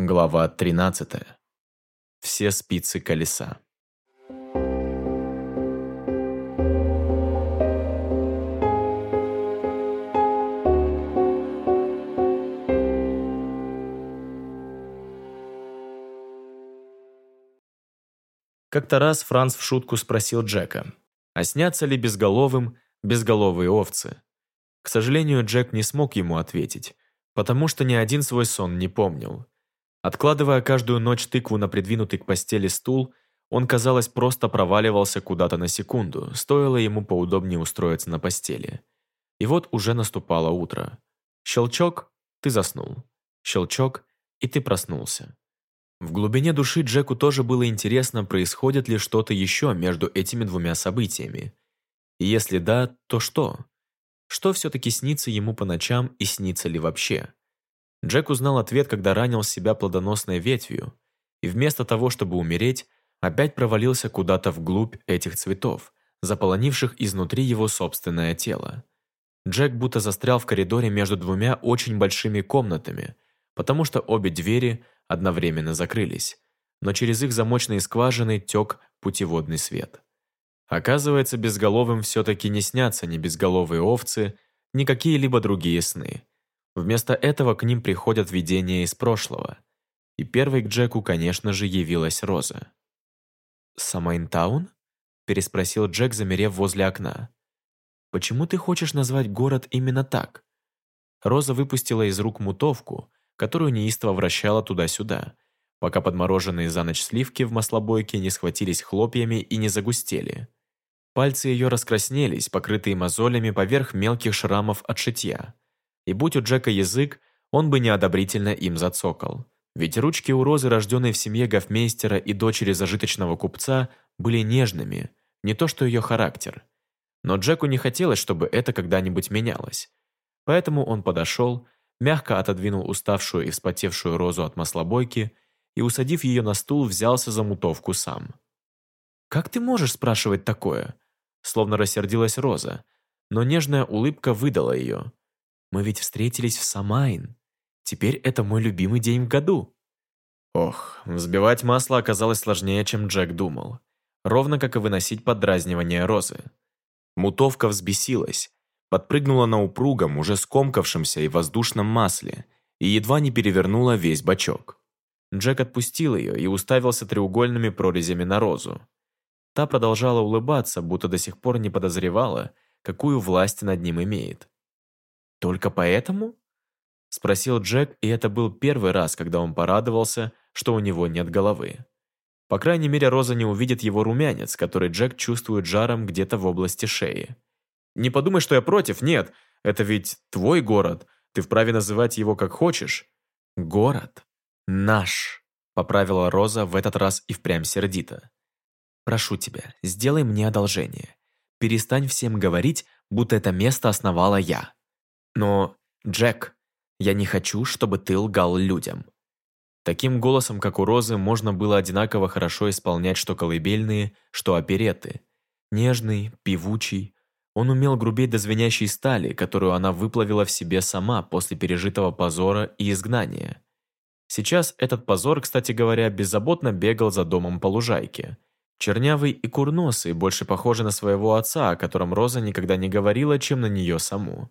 Глава 13. Все спицы колеса. Как-то раз Франц в шутку спросил Джека, а снятся ли безголовым безголовые овцы? К сожалению, Джек не смог ему ответить, потому что ни один свой сон не помнил. Откладывая каждую ночь тыкву на придвинутый к постели стул, он, казалось, просто проваливался куда-то на секунду, стоило ему поудобнее устроиться на постели. И вот уже наступало утро. Щелчок – ты заснул. Щелчок – и ты проснулся. В глубине души Джеку тоже было интересно, происходит ли что-то еще между этими двумя событиями. И если да, то что? Что все-таки снится ему по ночам и снится ли вообще? Джек узнал ответ, когда ранил себя плодоносной ветвью, и вместо того, чтобы умереть, опять провалился куда-то вглубь этих цветов, заполонивших изнутри его собственное тело. Джек будто застрял в коридоре между двумя очень большими комнатами, потому что обе двери одновременно закрылись, но через их замочные скважины тек путеводный свет. Оказывается, безголовым все-таки не снятся ни безголовые овцы, ни какие-либо другие сны. Вместо этого к ним приходят видения из прошлого. И первой к Джеку, конечно же, явилась Роза. «Самайнтаун?» – переспросил Джек, замерев возле окна. «Почему ты хочешь назвать город именно так?» Роза выпустила из рук мутовку, которую неистово вращала туда-сюда, пока подмороженные за ночь сливки в маслобойке не схватились хлопьями и не загустели. Пальцы ее раскраснелись, покрытые мозолями поверх мелких шрамов от шитья и будь у Джека язык, он бы неодобрительно им зацокал. Ведь ручки у Розы, рожденной в семье гофмейстера и дочери зажиточного купца, были нежными, не то что ее характер. Но Джеку не хотелось, чтобы это когда-нибудь менялось. Поэтому он подошел, мягко отодвинул уставшую и вспотевшую Розу от маслобойки и, усадив ее на стул, взялся за мутовку сам. «Как ты можешь спрашивать такое?» Словно рассердилась Роза, но нежная улыбка выдала ее. Мы ведь встретились в Самайн. Теперь это мой любимый день в году». Ох, взбивать масло оказалось сложнее, чем Джек думал. Ровно как и выносить поддразнивание розы. Мутовка взбесилась, подпрыгнула на упругом, уже скомкавшемся и воздушном масле, и едва не перевернула весь бачок. Джек отпустил ее и уставился треугольными прорезями на розу. Та продолжала улыбаться, будто до сих пор не подозревала, какую власть над ним имеет. «Только поэтому?» – спросил Джек, и это был первый раз, когда он порадовался, что у него нет головы. По крайней мере, Роза не увидит его румянец, который Джек чувствует жаром где-то в области шеи. «Не подумай, что я против, нет. Это ведь твой город. Ты вправе называть его как хочешь». «Город? Наш», – поправила Роза в этот раз и впрямь сердито. «Прошу тебя, сделай мне одолжение. Перестань всем говорить, будто это место основала я». Но, Джек, я не хочу, чтобы ты лгал людям. Таким голосом, как у Розы, можно было одинаково хорошо исполнять что колыбельные, что опереты. Нежный, певучий. Он умел грубеть до звенящей стали, которую она выплавила в себе сама после пережитого позора и изгнания. Сейчас этот позор, кстати говоря, беззаботно бегал за домом по лужайке. Чернявый и курносый, больше похожий на своего отца, о котором Роза никогда не говорила, чем на нее саму.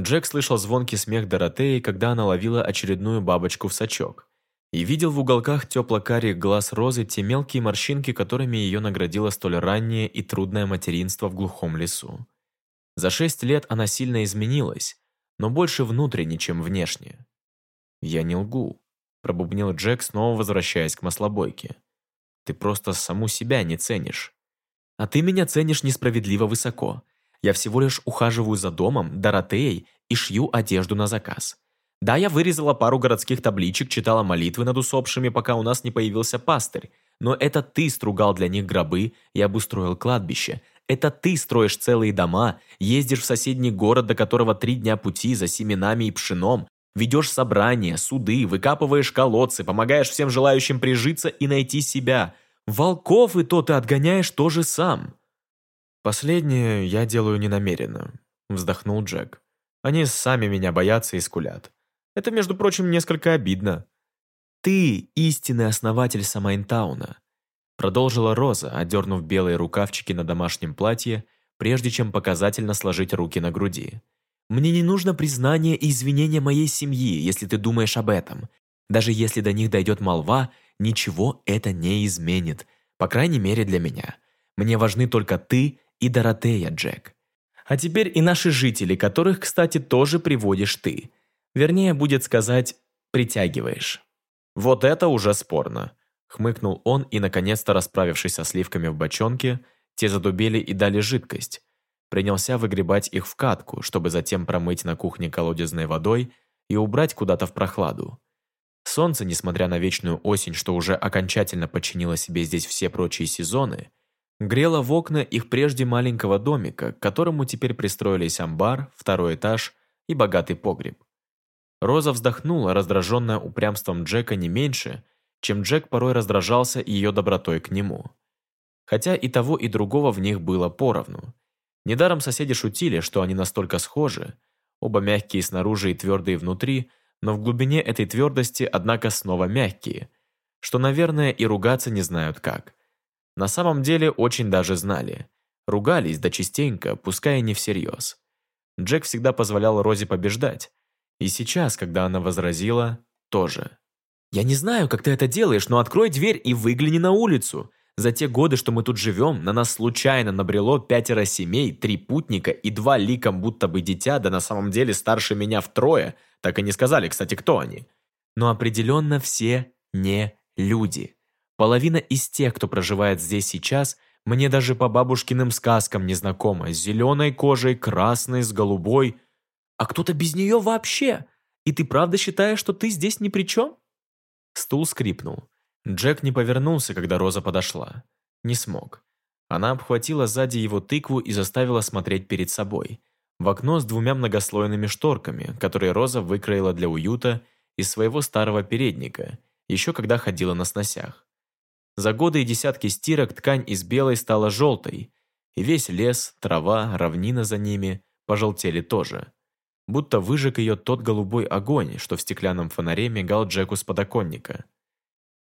Джек слышал звонкий смех Доротеи, когда она ловила очередную бабочку в сачок. И видел в уголках тепло-карих глаз Розы те мелкие морщинки, которыми ее наградило столь раннее и трудное материнство в глухом лесу. За шесть лет она сильно изменилась, но больше внутренне, чем внешне. «Я не лгу», – пробубнил Джек, снова возвращаясь к маслобойке. «Ты просто саму себя не ценишь. А ты меня ценишь несправедливо высоко. Я всего лишь ухаживаю за домом, Доротеей и шью одежду на заказ. Да, я вырезала пару городских табличек, читала молитвы над усопшими, пока у нас не появился пастырь. Но это ты стругал для них гробы и обустроил кладбище. Это ты строишь целые дома, ездишь в соседний город, до которого три дня пути за семенами и пшеном, ведешь собрания, суды, выкапываешь колодцы, помогаешь всем желающим прижиться и найти себя. Волков и то ты отгоняешь тоже сам. «Последнее я делаю ненамеренно», – вздохнул Джек. «Они сами меня боятся и скулят. Это, между прочим, несколько обидно». Ты истинный основатель Самайнтауна. Продолжила Роза, одернув белые рукавчики на домашнем платье, прежде чем показательно сложить руки на груди. Мне не нужно признание и извинения моей семьи, если ты думаешь об этом. Даже если до них дойдет молва, ничего это не изменит. По крайней мере для меня. Мне важны только ты и Доротея, Джек. А теперь и наши жители, которых, кстати, тоже приводишь ты. Вернее, будет сказать, притягиваешь. Вот это уже спорно. Хмыкнул он и, наконец-то расправившись со сливками в бочонке, те задубели и дали жидкость, принялся выгребать их в катку, чтобы затем промыть на кухне колодезной водой и убрать куда-то в прохладу. Солнце, несмотря на вечную осень, что уже окончательно подчинило себе здесь все прочие сезоны, грело в окна их прежде маленького домика, к которому теперь пристроились амбар, второй этаж и богатый погреб. Роза вздохнула, раздраженная упрямством Джека не меньше, чем Джек порой раздражался ее добротой к нему. Хотя и того, и другого в них было поровну. Недаром соседи шутили, что они настолько схожи, оба мягкие снаружи и твердые внутри, но в глубине этой твердости, однако, снова мягкие, что, наверное, и ругаться не знают как. На самом деле очень даже знали. Ругались, да частенько, пускай и не всерьез. Джек всегда позволял Розе побеждать. И сейчас, когда она возразила, тоже. «Я не знаю, как ты это делаешь, но открой дверь и выгляни на улицу. За те годы, что мы тут живем, на нас случайно набрело пятеро семей, три путника и два ликом будто бы дитя, да на самом деле старше меня втрое. Так и не сказали, кстати, кто они. Но определенно все не люди. Половина из тех, кто проживает здесь сейчас, мне даже по бабушкиным сказкам не знакома, с зеленой кожей, красной, с голубой. А кто-то без нее вообще. И ты правда считаешь, что ты здесь ни при чем? Стул скрипнул. Джек не повернулся, когда Роза подошла. Не смог. Она обхватила сзади его тыкву и заставила смотреть перед собой. В окно с двумя многослойными шторками, которые Роза выкроила для уюта из своего старого передника, еще когда ходила на сносях. За годы и десятки стирок ткань из белой стала желтой, и весь лес, трава, равнина за ними пожелтели тоже. Будто выжег ее тот голубой огонь, что в стеклянном фонаре мигал Джеку с подоконника.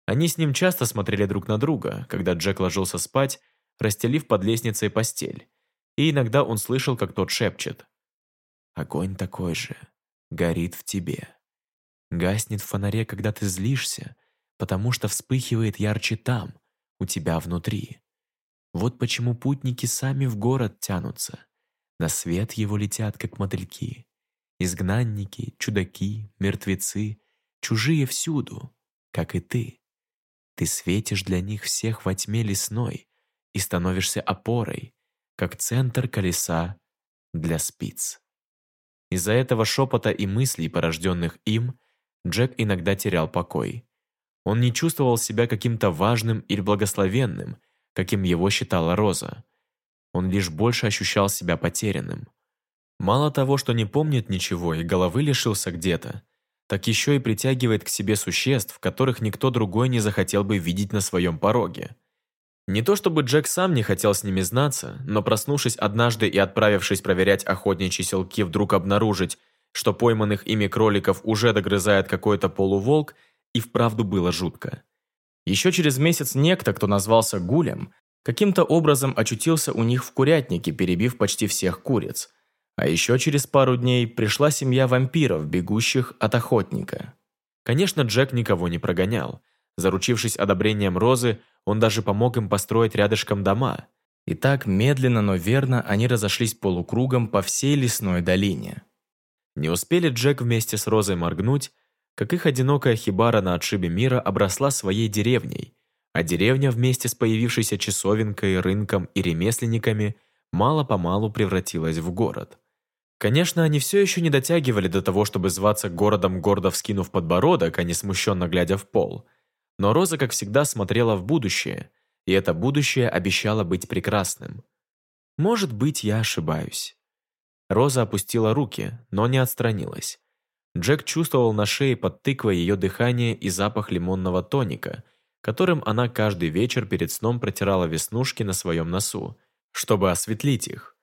Они с ним часто смотрели друг на друга, когда Джек ложился спать, расстелив под лестницей постель. И иногда он слышал, как тот шепчет. «Огонь такой же, горит в тебе. Гаснет в фонаре, когда ты злишься, потому что вспыхивает ярче там, у тебя внутри. Вот почему путники сами в город тянутся. На свет его летят, как мотыльки. Изгнанники, чудаки, мертвецы, чужие всюду, как и ты. Ты светишь для них всех во тьме лесной и становишься опорой, как центр колеса для спиц. Из-за этого шепота и мыслей, порожденных им, Джек иногда терял покой. Он не чувствовал себя каким-то важным или благословенным, каким его считала Роза. Он лишь больше ощущал себя потерянным. Мало того, что не помнит ничего и головы лишился где-то, так еще и притягивает к себе существ, которых никто другой не захотел бы видеть на своем пороге. Не то чтобы Джек сам не хотел с ними знаться, но проснувшись однажды и отправившись проверять охотничьи селки, вдруг обнаружить, что пойманных ими кроликов уже догрызает какой-то полуволк, и вправду было жутко. Еще через месяц некто, кто назвался Гулем, каким-то образом очутился у них в курятнике, перебив почти всех куриц – а еще через пару дней пришла семья вампиров, бегущих от охотника. Конечно, Джек никого не прогонял. Заручившись одобрением Розы, он даже помог им построить рядышком дома. И так, медленно, но верно, они разошлись полукругом по всей лесной долине. Не успели Джек вместе с Розой моргнуть, как их одинокая хибара на отшибе мира обросла своей деревней, а деревня вместе с появившейся часовенкой, рынком и ремесленниками мало-помалу превратилась в город. Конечно, они все еще не дотягивали до того, чтобы зваться городом, гордо вскинув подбородок, а не смущенно глядя в пол. Но Роза, как всегда, смотрела в будущее, и это будущее обещало быть прекрасным. Может быть, я ошибаюсь. Роза опустила руки, но не отстранилась. Джек чувствовал на шее под тыквой ее дыхание и запах лимонного тоника, которым она каждый вечер перед сном протирала веснушки на своем носу, чтобы осветлить их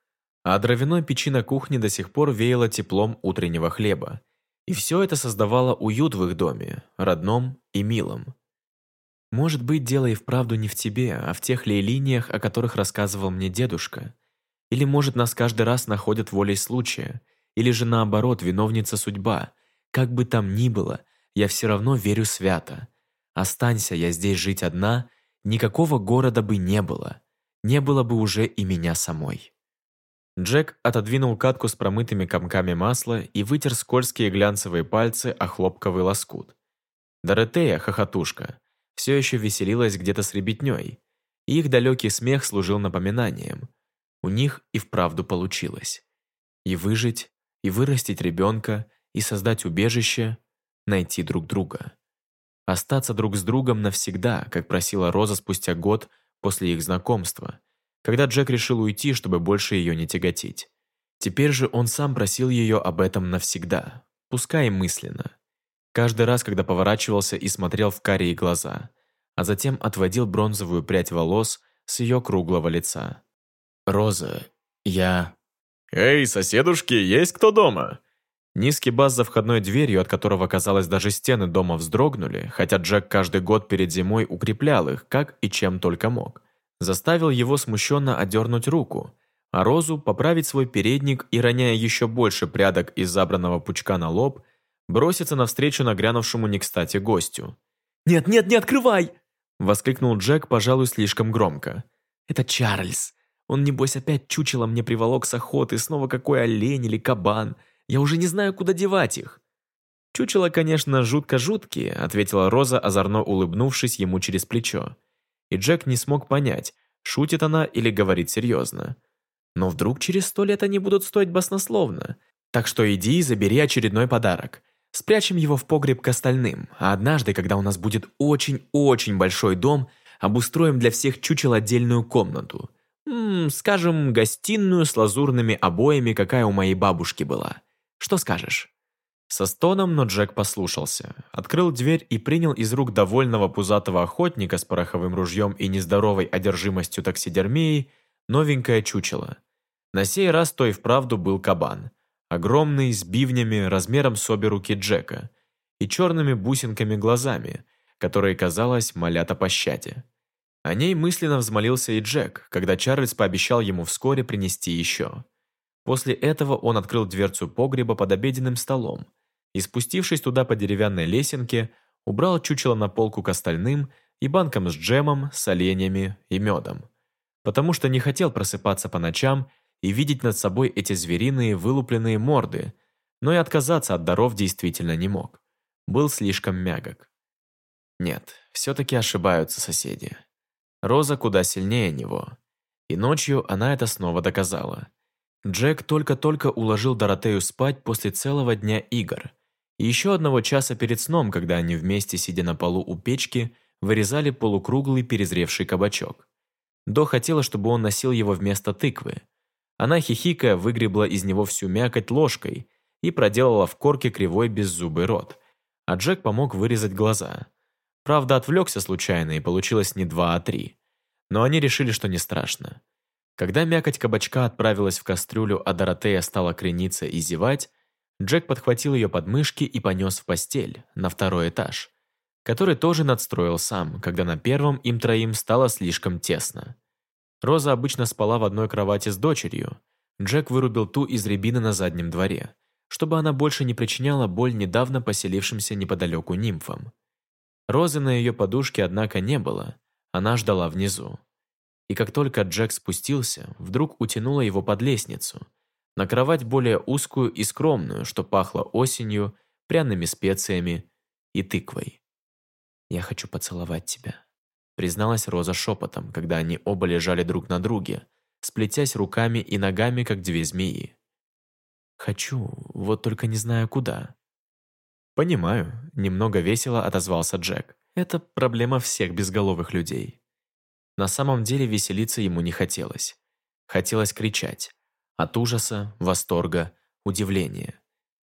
а дровяной печи на кухне до сих пор веяло теплом утреннего хлеба. И все это создавало уют в их доме, родном и милом. Может быть, дело и вправду не в тебе, а в тех линиях, о которых рассказывал мне дедушка. Или, может, нас каждый раз находят волей случая, или же наоборот, виновница судьба. Как бы там ни было, я все равно верю свято. Останься я здесь жить одна, никакого города бы не было. Не было бы уже и меня самой. Джек отодвинул катку с промытыми комками масла и вытер скользкие глянцевые пальцы о хлопковый лоскут. Доротея, хохотушка, все еще веселилась где-то с ребятней, и их далекий смех служил напоминанием. У них и вправду получилось. И выжить, и вырастить ребенка, и создать убежище, найти друг друга. Остаться друг с другом навсегда, как просила Роза спустя год после их знакомства, когда Джек решил уйти, чтобы больше ее не тяготить. Теперь же он сам просил ее об этом навсегда, пускай мысленно каждый раз, когда поворачивался и смотрел в карие глаза, а затем отводил бронзовую прядь волос с ее круглого лица. «Роза, я...» «Эй, соседушки, есть кто дома?» Низкий бас за входной дверью, от которого, казалось, даже стены дома вздрогнули, хотя Джек каждый год перед зимой укреплял их, как и чем только мог, заставил его смущенно отдернуть руку, а Розу поправить свой передник и, роняя еще больше прядок из забранного пучка на лоб, броситься навстречу нагрянувшему не кстати гостю. «Нет, нет, не открывай!» – воскликнул Джек, пожалуй, слишком громко. «Это Чарльз. Он, небось, опять чучело мне приволок с охоты, снова какой олень или кабан. Я уже не знаю, куда девать их». «Чучело, конечно, жутко жуткие», – ответила Роза, озорно улыбнувшись ему через плечо. И Джек не смог понять, шутит она или говорит серьезно. «Но вдруг через сто лет они будут стоить баснословно. Так что иди и забери очередной подарок. Спрячем его в погреб к остальным, а однажды, когда у нас будет очень-очень большой дом, обустроим для всех чучел отдельную комнату. М -м, скажем, гостиную с лазурными обоями, какая у моей бабушки была. Что скажешь?» Со стоном, но Джек послушался. Открыл дверь и принял из рук довольного пузатого охотника с пороховым ружьем и нездоровой одержимостью таксидермией новенькое чучело. На сей раз то и вправду был кабан. Огромный, с бивнями, размером с обе руки Джека, и черными бусинками глазами, которые, казалось, молят о пощаде. О ней мысленно взмолился и Джек, когда Чарльз пообещал ему вскоре принести еще. После этого он открыл дверцу погреба под обеденным столом и, спустившись туда по деревянной лесенке, убрал чучело на полку к остальным и банкам с джемом, с оленями и медом. Потому что не хотел просыпаться по ночам и видеть над собой эти звериные вылупленные морды, но и отказаться от даров действительно не мог. Был слишком мягок. Нет, все-таки ошибаются соседи. Роза куда сильнее него. И ночью она это снова доказала. Джек только-только уложил Доротею спать после целого дня игр. И еще одного часа перед сном, когда они вместе, сидя на полу у печки, вырезали полукруглый перезревший кабачок. До хотела, чтобы он носил его вместо тыквы, она, хихикая, выгребла из него всю мякоть ложкой и проделала в корке кривой беззубый рот, а Джек помог вырезать глаза. Правда, отвлекся случайно, и получилось не два, а три. Но они решили, что не страшно. Когда мякоть кабачка отправилась в кастрюлю, а Доротея стала крениться и зевать, Джек подхватил ее подмышки и понес в постель, на второй этаж, который тоже надстроил сам, когда на первом им троим стало слишком тесно. Роза обычно спала в одной кровати с дочерью. Джек вырубил ту из рябины на заднем дворе, чтобы она больше не причиняла боль недавно поселившимся неподалеку нимфам. Розы на ее подушке, однако, не было. Она ждала внизу. И как только Джек спустился, вдруг утянула его под лестницу, на кровать более узкую и скромную, что пахло осенью, пряными специями и тыквой. «Я хочу поцеловать тебя», призналась Роза шепотом, когда они оба лежали друг на друге, сплетясь руками и ногами, как две змеи. «Хочу, вот только не знаю куда». «Понимаю», — немного весело отозвался Джек. «Это проблема всех безголовых людей». На самом деле веселиться ему не хотелось. Хотелось кричать. От ужаса, восторга, удивления.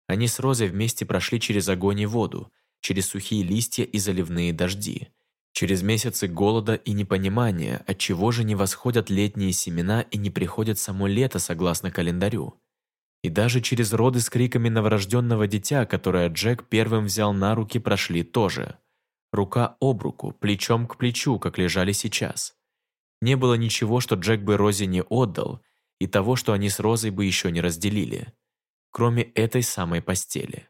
Они с Розой вместе прошли через огонь и воду, через сухие листья и заливные дожди, Через месяцы голода и непонимания, от чего же не восходят летние семена и не приходит само лето согласно календарю. И даже через роды с криками новорожденного дитя, которое Джек первым взял на руки, прошли тоже. Рука об руку, плечом к плечу, как лежали сейчас. Не было ничего, что Джек бы Розе не отдал, и того, что они с Розой бы еще не разделили. Кроме этой самой постели.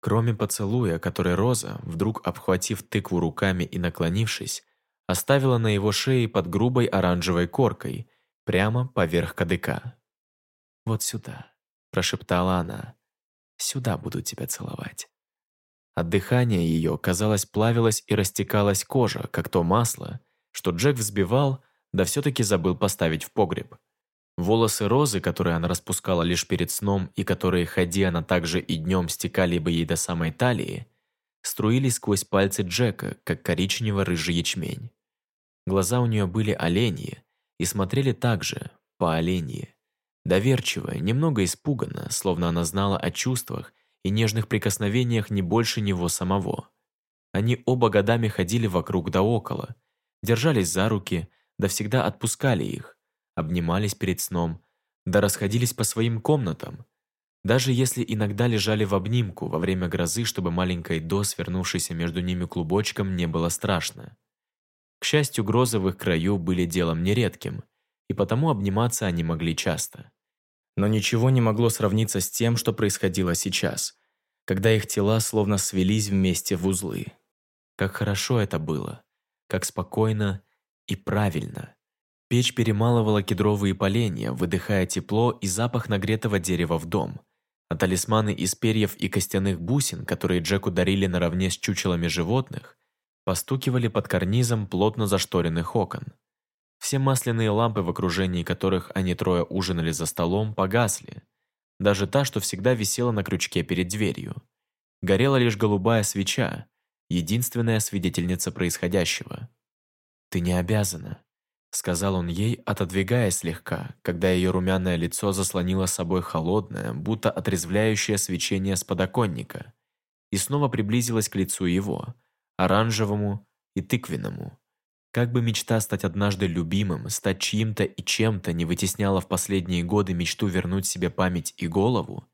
Кроме поцелуя, который Роза, вдруг обхватив тыкву руками и наклонившись, оставила на его шее под грубой оранжевой коркой, прямо поверх кадыка. «Вот сюда», – прошептала она. «Сюда буду тебя целовать». От дыхания ее, казалось, плавилась и растекалась кожа, как то масло, что Джек взбивал, да все-таки забыл поставить в погреб. Волосы розы, которые она распускала лишь перед сном и которые, ходи она также и днем, стекали бы ей до самой талии, струились сквозь пальцы Джека, как коричнево-рыжий ячмень. Глаза у нее были оленьи и смотрели так же, по оленьи. Доверчиво, немного испуганно, словно она знала о чувствах и нежных прикосновениях не больше него самого. Они оба годами ходили вокруг да около, держались за руки, да всегда отпускали их, обнимались перед сном, да расходились по своим комнатам, даже если иногда лежали в обнимку во время грозы, чтобы маленькой До, свернувшейся между ними клубочком, не было страшно. К счастью, грозы в их краю были делом нередким, и потому обниматься они могли часто. Но ничего не могло сравниться с тем, что происходило сейчас, когда их тела словно свелись вместе в узлы. Как хорошо это было, как спокойно и правильно. Печь перемалывала кедровые поленья, выдыхая тепло и запах нагретого дерева в дом. А талисманы из перьев и костяных бусин, которые Джеку дарили наравне с чучелами животных, постукивали под карнизом плотно зашторенных окон. Все масляные лампы, в окружении которых они трое ужинали за столом, погасли. Даже та, что всегда висела на крючке перед дверью. Горела лишь голубая свеча, единственная свидетельница происходящего. «Ты не обязана», сказал он ей, отодвигаясь слегка, когда ее румяное лицо заслонило собой холодное, будто отрезвляющее свечение с подоконника, и снова приблизилась к лицу его, оранжевому и тыквенному. Как бы мечта стать однажды любимым, стать чьим-то и чем-то не вытесняла в последние годы мечту вернуть себе память и голову,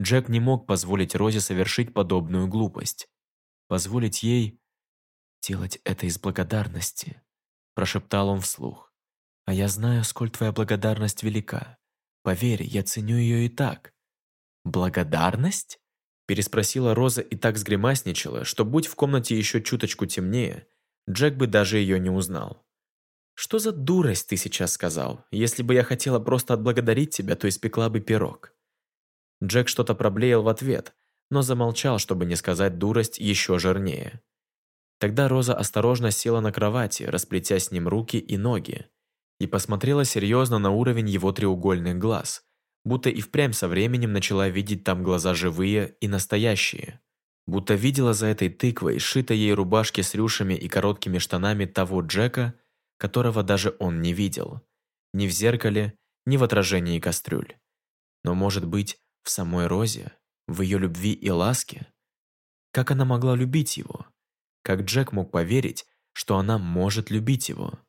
Джек не мог позволить Розе совершить подобную глупость. Позволить ей делать это из благодарности прошептал он вслух. «А я знаю, сколь твоя благодарность велика. Поверь, я ценю ее и так». «Благодарность?» переспросила Роза и так сгримасничала, что будь в комнате еще чуточку темнее, Джек бы даже ее не узнал. «Что за дурость ты сейчас сказал? Если бы я хотела просто отблагодарить тебя, то испекла бы пирог». Джек что-то проблеял в ответ, но замолчал, чтобы не сказать дурость еще жирнее. Тогда Роза осторожно села на кровати, расплетя с ним руки и ноги, и посмотрела серьезно на уровень его треугольных глаз, будто и впрямь со временем начала видеть там глаза живые и настоящие. Будто видела за этой тыквой, сшитой ей рубашки с рюшами и короткими штанами того Джека, которого даже он не видел. Ни в зеркале, ни в отражении кастрюль. Но, может быть, в самой Розе, в ее любви и ласке? Как она могла любить его? Как Джек мог поверить, что она может любить его?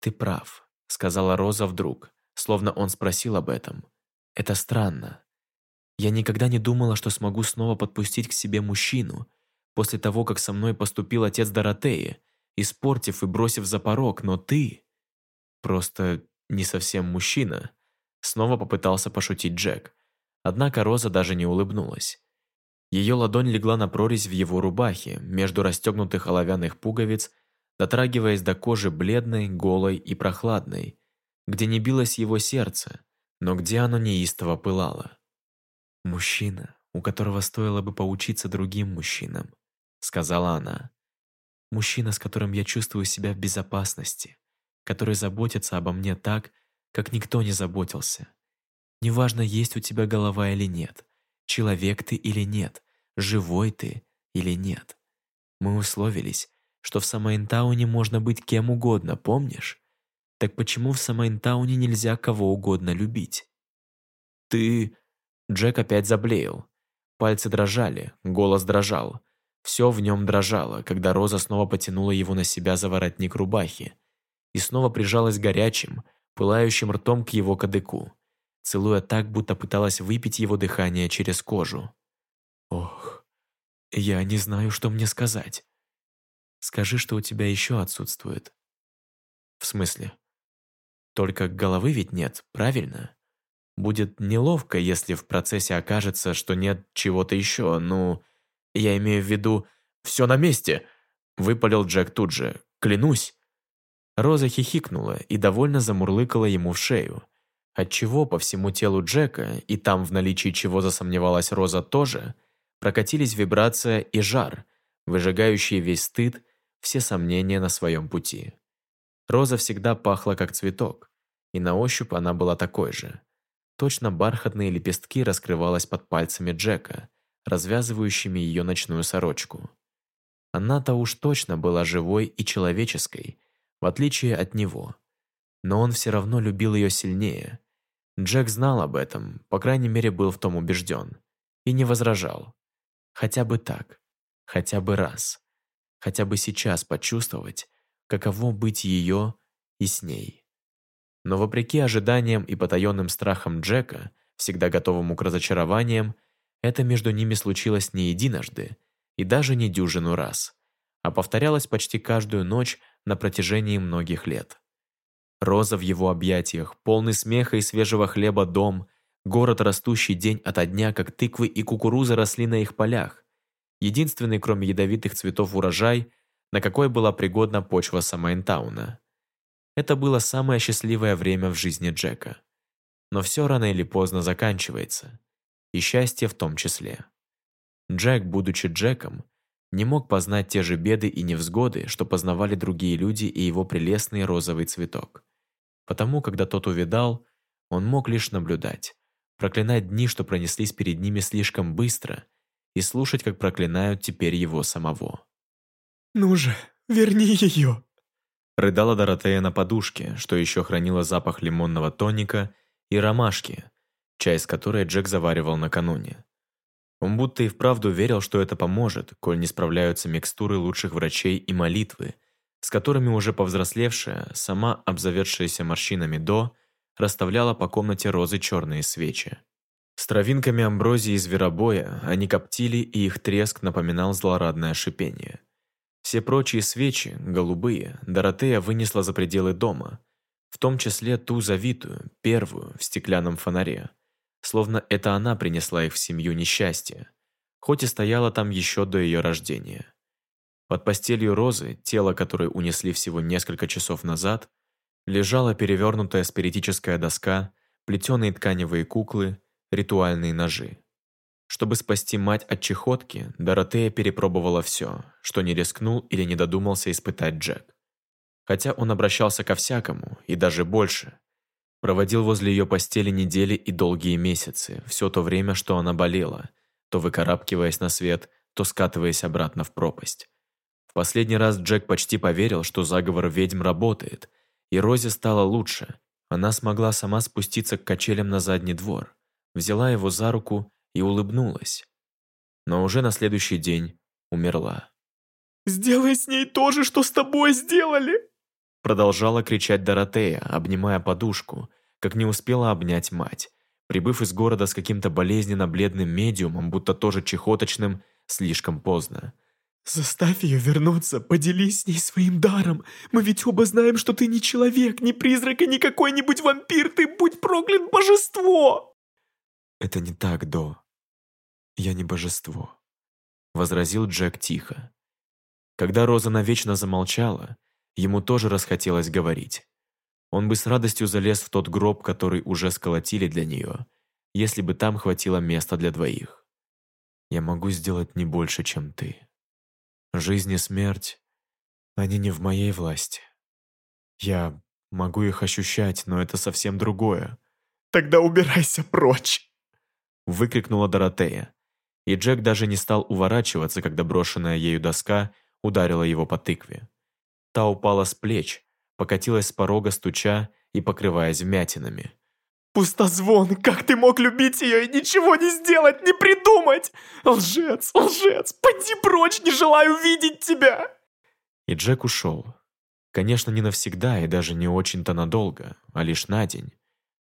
«Ты прав», — сказала Роза вдруг, словно он спросил об этом. «Это странно. Я никогда не думала, что смогу снова подпустить к себе мужчину, после того, как со мной поступил отец Доротеи, испортив и бросив за порог, но ты...» «Просто не совсем мужчина», — снова попытался пошутить Джек. Однако Роза даже не улыбнулась. Ее ладонь легла на прорезь в его рубахе, между расстегнутых оловянных пуговиц, дотрагиваясь до кожи бледной, голой и прохладной, где не билось его сердце, но где оно неистово пылало. «Мужчина, у которого стоило бы поучиться другим мужчинам», — сказала она. «Мужчина, с которым я чувствую себя в безопасности, который заботится обо мне так, как никто не заботился. Неважно, есть у тебя голова или нет, человек ты или нет, живой ты или нет. Мы условились, что в Самайнтауне можно быть кем угодно, помнишь? Так почему в Самайнтауне нельзя кого угодно любить? Ты... Джек опять заблеял. Пальцы дрожали, голос дрожал. Все в нем дрожало, когда Роза снова потянула его на себя за воротник рубахи и снова прижалась горячим, пылающим ртом к его кадыку. Целуя так, будто пыталась выпить его дыхание через кожу. «Ох, я не знаю, что мне сказать. Скажи, что у тебя еще отсутствует». «В смысле?» «Только головы ведь нет, правильно?» Будет неловко, если в процессе окажется, что нет чего-то еще. Ну, я имею в виду, все на месте!» Выпалил Джек тут же. «Клянусь!» Роза хихикнула и довольно замурлыкала ему в шею, отчего по всему телу Джека, и там в наличии чего засомневалась Роза тоже, прокатились вибрация и жар, выжигающие весь стыд, все сомнения на своем пути. Роза всегда пахла как цветок, и на ощупь она была такой же. Точно бархатные лепестки раскрывалась под пальцами Джека, развязывающими ее ночную сорочку. Она-то уж точно была живой и человеческой, в отличие от него. Но он все равно любил ее сильнее. Джек знал об этом, по крайней мере был в том убежден. И не возражал. Хотя бы так. Хотя бы раз. Хотя бы сейчас почувствовать, каково быть ее и с ней. Но вопреки ожиданиям и потаенным страхам Джека, всегда готовому к разочарованиям, это между ними случилось не единожды и даже не дюжину раз, а повторялось почти каждую ночь на протяжении многих лет. Роза в его объятиях, полный смеха и свежего хлеба дом, город, растущий день ото дня, как тыквы и кукуруза росли на их полях, единственный, кроме ядовитых цветов, урожай, на какой была пригодна почва Самайнтауна. Это было самое счастливое время в жизни Джека. Но все рано или поздно заканчивается. И счастье в том числе. Джек, будучи Джеком, не мог познать те же беды и невзгоды, что познавали другие люди и его прелестный розовый цветок. Потому, когда тот увидал, он мог лишь наблюдать, проклинать дни, что пронеслись перед ними слишком быстро, и слушать, как проклинают теперь его самого. «Ну же, верни ее!» Рыдала Доротея на подушке, что еще хранила запах лимонного тоника и ромашки, чай с которой Джек заваривал накануне. Он будто и вправду верил, что это поможет, коль не справляются микстуры лучших врачей и молитвы, с которыми уже повзрослевшая, сама обзаведшаяся морщинами до, расставляла по комнате розы черные свечи. С травинками амброзии и зверобоя они коптили, и их треск напоминал злорадное шипение. Все прочие свечи, голубые, Доротея вынесла за пределы дома, в том числе ту завитую, первую, в стеклянном фонаре. Словно это она принесла их в семью несчастья, хоть и стояла там еще до ее рождения. Под постелью Розы, тело которой унесли всего несколько часов назад, лежала перевернутая спиритическая доска, плетеные тканевые куклы, ритуальные ножи. Чтобы спасти мать от чехотки, Доротея перепробовала все, что не рискнул или не додумался испытать Джек. Хотя он обращался ко всякому, и даже больше. Проводил возле ее постели недели и долгие месяцы, все то время, что она болела, то выкарабкиваясь на свет, то скатываясь обратно в пропасть. Последний раз Джек почти поверил, что заговор ведьм работает, и Розе стало лучше. Она смогла сама спуститься к качелям на задний двор, взяла его за руку и улыбнулась. Но уже на следующий день умерла. «Сделай с ней то же, что с тобой сделали!» Продолжала кричать Доротея, обнимая подушку, как не успела обнять мать, прибыв из города с каким-то болезненно бледным медиумом, будто тоже чехоточным, слишком поздно. «Заставь ее вернуться, поделись с ней своим даром. Мы ведь оба знаем, что ты не человек, не призрак и не какой-нибудь вампир, ты будь проклят божество!» «Это не так, До. «Я не божество», — возразил Джек тихо. Когда Роза навечно замолчала, ему тоже расхотелось говорить. Он бы с радостью залез в тот гроб, который уже сколотили для нее, если бы там хватило места для двоих. «Я могу сделать не больше, чем ты. Жизнь и смерть, они не в моей власти. Я могу их ощущать, но это совсем другое». «Тогда убирайся прочь!» выкрикнула Доротея и Джек даже не стал уворачиваться, когда брошенная ею доска ударила его по тыкве. Та упала с плеч, покатилась с порога, стуча и покрываясь вмятинами. «Пустозвон, как ты мог любить ее и ничего не сделать, не придумать? Лжец, лжец, поди прочь, не желаю видеть тебя!» И Джек ушел. Конечно, не навсегда и даже не очень-то надолго, а лишь на день.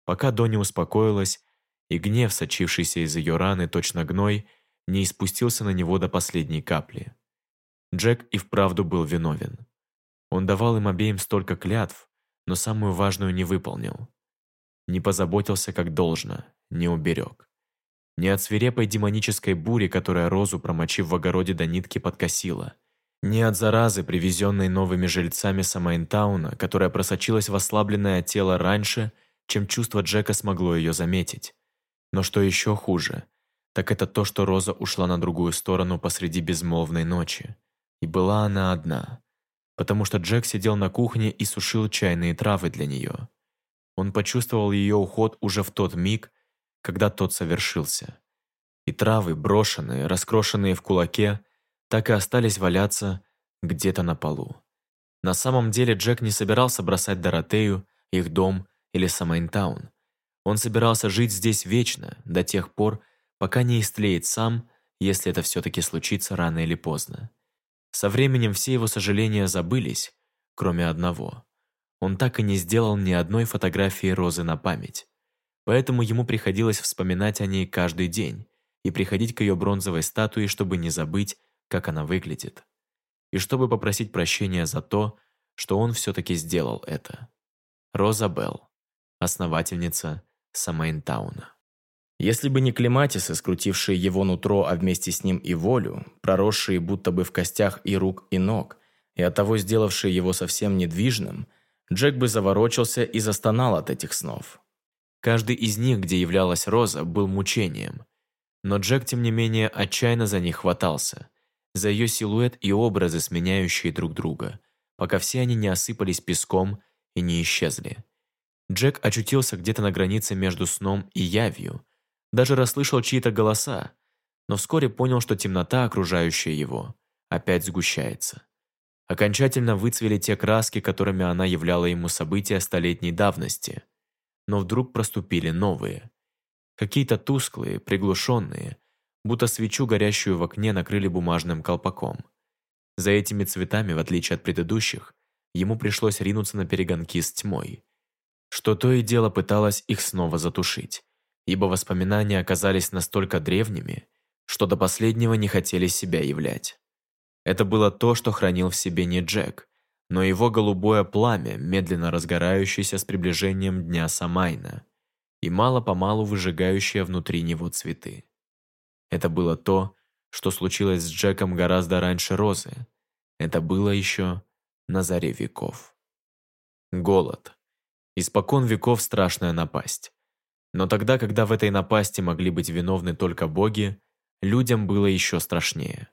пока Донни успокоилась, и гнев, сочившийся из ее раны, точно гной, не испустился на него до последней капли. Джек и вправду был виновен. Он давал им обеим столько клятв, но самую важную не выполнил. Не позаботился как должно, не уберег. Не от свирепой демонической бури, которая Розу, промочив в огороде до нитки, подкосила. Не от заразы, привезенной новыми жильцами Самайнтауна, которая просочилась в ослабленное тело раньше, чем чувство Джека смогло ее заметить. Но что еще хуже, так это то, что Роза ушла на другую сторону посреди безмолвной ночи. И была она одна, потому что Джек сидел на кухне и сушил чайные травы для нее. Он почувствовал ее уход уже в тот миг, когда тот совершился. И травы, брошенные, раскрошенные в кулаке, так и остались валяться где-то на полу. На самом деле Джек не собирался бросать Доротею, их дом или Самайнтаун. Он собирался жить здесь вечно, до тех пор, пока не истлеет сам, если это все-таки случится рано или поздно. Со временем все его сожаления забылись, кроме одного. Он так и не сделал ни одной фотографии Розы на память. Поэтому ему приходилось вспоминать о ней каждый день и приходить к ее бронзовой статуе, чтобы не забыть, как она выглядит. И чтобы попросить прощения за то, что он все-таки сделал это. Роза Белл, основательница Самайнтауна. Если бы не клематисы, скрутившие его нутро, а вместе с ним и волю, проросшие будто бы в костях и рук, и ног, и оттого сделавшие его совсем недвижным, Джек бы заворочился и застонал от этих снов. Каждый из них, где являлась Роза, был мучением. Но Джек, тем не менее, отчаянно за них хватался. За ее силуэт и образы, сменяющие друг друга, пока все они не осыпались песком и не исчезли. Джек очутился где-то на границе между сном и явью, даже расслышал чьи-то голоса, но вскоре понял, что темнота, окружающая его, опять сгущается. Окончательно выцвели те краски, которыми она являла ему события столетней давности – но вдруг проступили новые. Какие-то тусклые, приглушенные, будто свечу, горящую в окне, накрыли бумажным колпаком. За этими цветами, в отличие от предыдущих, ему пришлось ринуться на перегонки с тьмой. Что то и дело пыталось их снова затушить, ибо воспоминания оказались настолько древними, что до последнего не хотели себя являть. Это было то, что хранил в себе не Джек, но его голубое пламя, медленно разгорающееся с приближением дня Самайна и мало-помалу выжигающее внутри него цветы. Это было то, что случилось с Джеком гораздо раньше Розы. Это было еще на заре веков. Голод. Испокон веков страшная напасть. Но тогда, когда в этой напасти могли быть виновны только боги, людям было еще страшнее.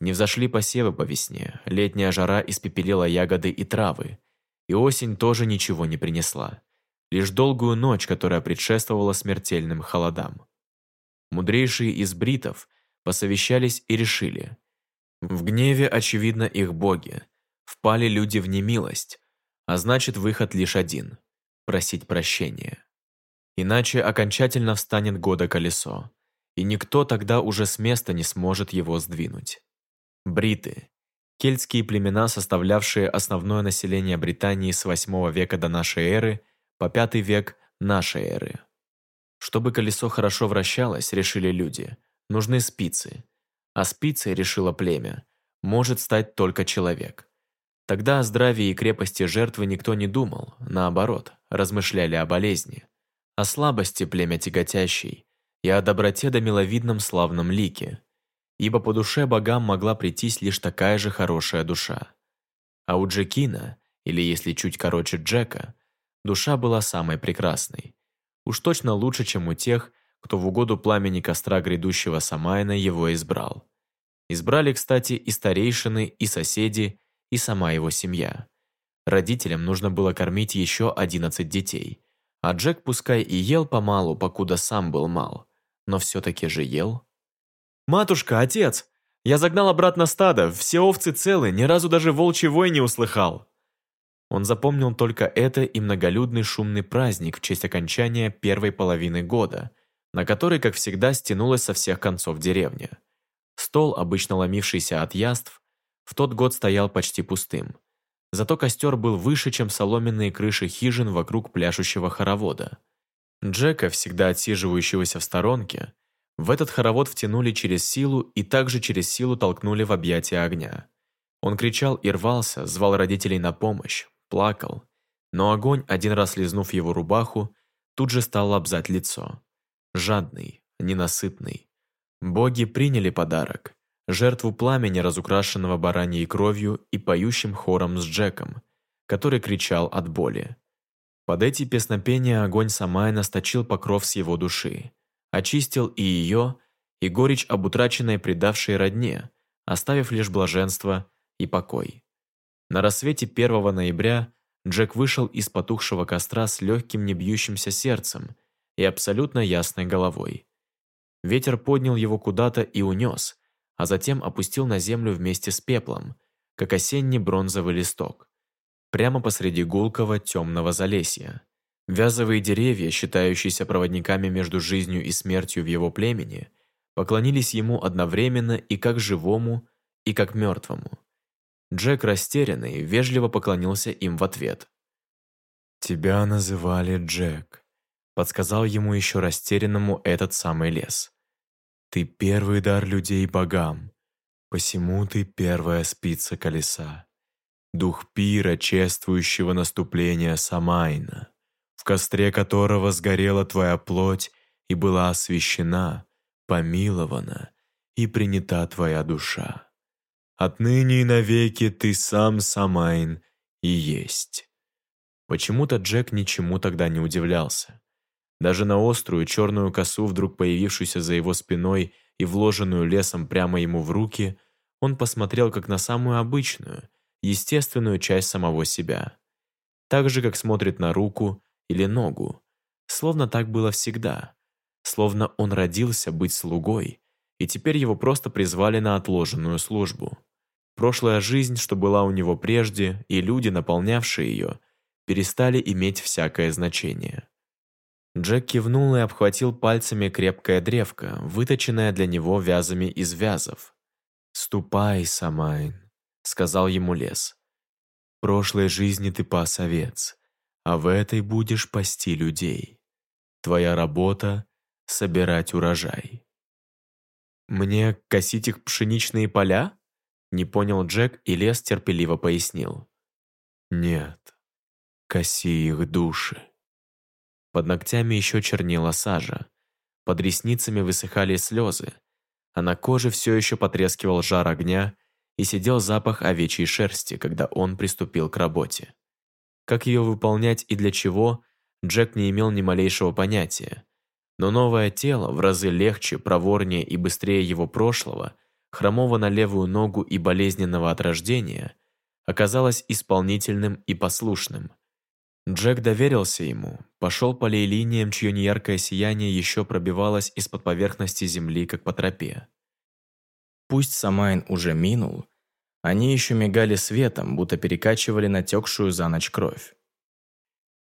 Не взошли посевы по весне, летняя жара испепелила ягоды и травы, и осень тоже ничего не принесла. Лишь долгую ночь, которая предшествовала смертельным холодам. Мудрейшие из бритов посовещались и решили. В гневе, очевидно, их боги. Впали люди в немилость, а значит, выход лишь один – просить прощения. Иначе окончательно встанет года колесо, и никто тогда уже с места не сможет его сдвинуть. Бриты – кельтские племена, составлявшие основное население Британии с 8 века до нашей эры по 5 век нашей эры. Чтобы колесо хорошо вращалось, решили люди, нужны спицы. А спицей, решило племя, может стать только человек. Тогда о здравии и крепости жертвы никто не думал, наоборот, размышляли о болезни, о слабости племя тяготящей и о доброте да миловидном славном лике, ибо по душе богам могла прийтись лишь такая же хорошая душа. А у Джекина, или если чуть короче Джека, душа была самой прекрасной. Уж точно лучше, чем у тех, кто в угоду пламени костра грядущего Самайна его избрал. Избрали, кстати, и старейшины, и соседи, и сама его семья. Родителям нужно было кормить еще 11 детей, а Джек пускай и ел помалу, покуда сам был мал, но все-таки же ел. «Матушка, отец! Я загнал обратно стадо, все овцы целы, ни разу даже волчий вой не услыхал!» Он запомнил только это и многолюдный шумный праздник в честь окончания первой половины года, на который, как всегда, стянулась со всех концов деревня. Стол, обычно ломившийся от яств, в тот год стоял почти пустым. Зато костер был выше, чем соломенные крыши хижин вокруг пляшущего хоровода. Джека, всегда отсиживающегося в сторонке, в этот хоровод втянули через силу и также через силу толкнули в объятия огня. Он кричал и рвался, звал родителей на помощь, плакал, но огонь, один раз лизнув его рубаху, тут же стал лобзать лицо. Жадный, ненасытный. Боги приняли подарок, жертву пламени, разукрашенного бараньей кровью и поющим хором с Джеком, который кричал от боли. Под эти песнопения огонь Самайна сточил покров с его души, очистил и ее, и горечь об утраченной предавшей родне, оставив лишь блаженство и покой. На рассвете 1 ноября Джек вышел из потухшего костра с легким небьющимся сердцем и абсолютно ясной головой. Ветер поднял его куда-то и унес, а затем опустил на землю вместе с пеплом, как осенний бронзовый листок, прямо посреди гулкого темного залесья. Вязовые деревья, считающиеся проводниками между жизнью и смертью в его племени, поклонились ему одновременно и как живому, и как мертвому. Джек, растерянный, вежливо поклонился им в ответ. «Тебя называли Джек», — подсказал ему еще растерянному этот самый лес. «Ты первый дар людей богам, посему ты первая спица колеса, дух пира, чествующего наступление Самайна, в костре которого сгорела твоя плоть и была освящена, помилована и принята твоя душа. Отныне и навеки ты сам Самайн и есть». Почему-то Джек ничему тогда не удивлялся. Даже на острую черную косу, вдруг появившуюся за его спиной и вложенную лесом прямо ему в руки, он посмотрел как на самую обычную, естественную часть самого себя. Так же, как смотрит на руку или ногу. Словно так было всегда. Словно он родился быть слугой, и теперь его просто призвали на отложенную службу. Прошлая жизнь, что была у него прежде, и люди, наполнявшие ее, перестали иметь всякое значение. Джек кивнул и обхватил пальцами крепкое древко, выточенное для него вязами из вязов. «Ступай, Самайн», — сказал ему лес. «В прошлой жизни ты пас овец, а в этой будешь пасти людей. Твоя работа — собирать урожай». «Мне косить их пшеничные поля?» Не понял Джек, и лес терпеливо пояснил. «Нет, коси их души». Под ногтями еще чернела сажа, под ресницами высыхали слезы, а на коже все еще потрескивал жар огня и сидел запах овечьей шерсти, когда он приступил к работе. Как ее выполнять и для чего, Джек не имел ни малейшего понятия. Но новое тело, в разы легче, проворнее и быстрее его прошлого, хромого на левую ногу и болезненного от рождения, оказалось исполнительным и послушным. Джек доверился ему, пошел по линиям, чье неяркое сияние еще пробивалось из-под поверхности земли, как по тропе. Пусть Самайн уже минул, они еще мигали светом, будто перекачивали натекшую за ночь кровь.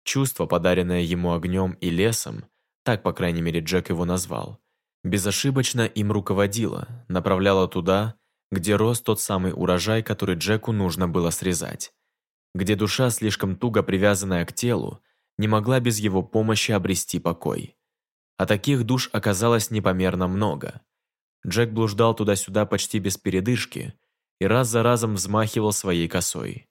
Чувство, подаренное ему огнем и лесом, так, по крайней мере, Джек его назвал, безошибочно им руководила, направляла туда, где рос тот самый урожай, который Джеку нужно было срезать, где душа, слишком туго привязанная к телу, не могла без его помощи обрести покой. А таких душ оказалось непомерно много. Джек блуждал туда-сюда почти без передышки и раз за разом взмахивал своей косой.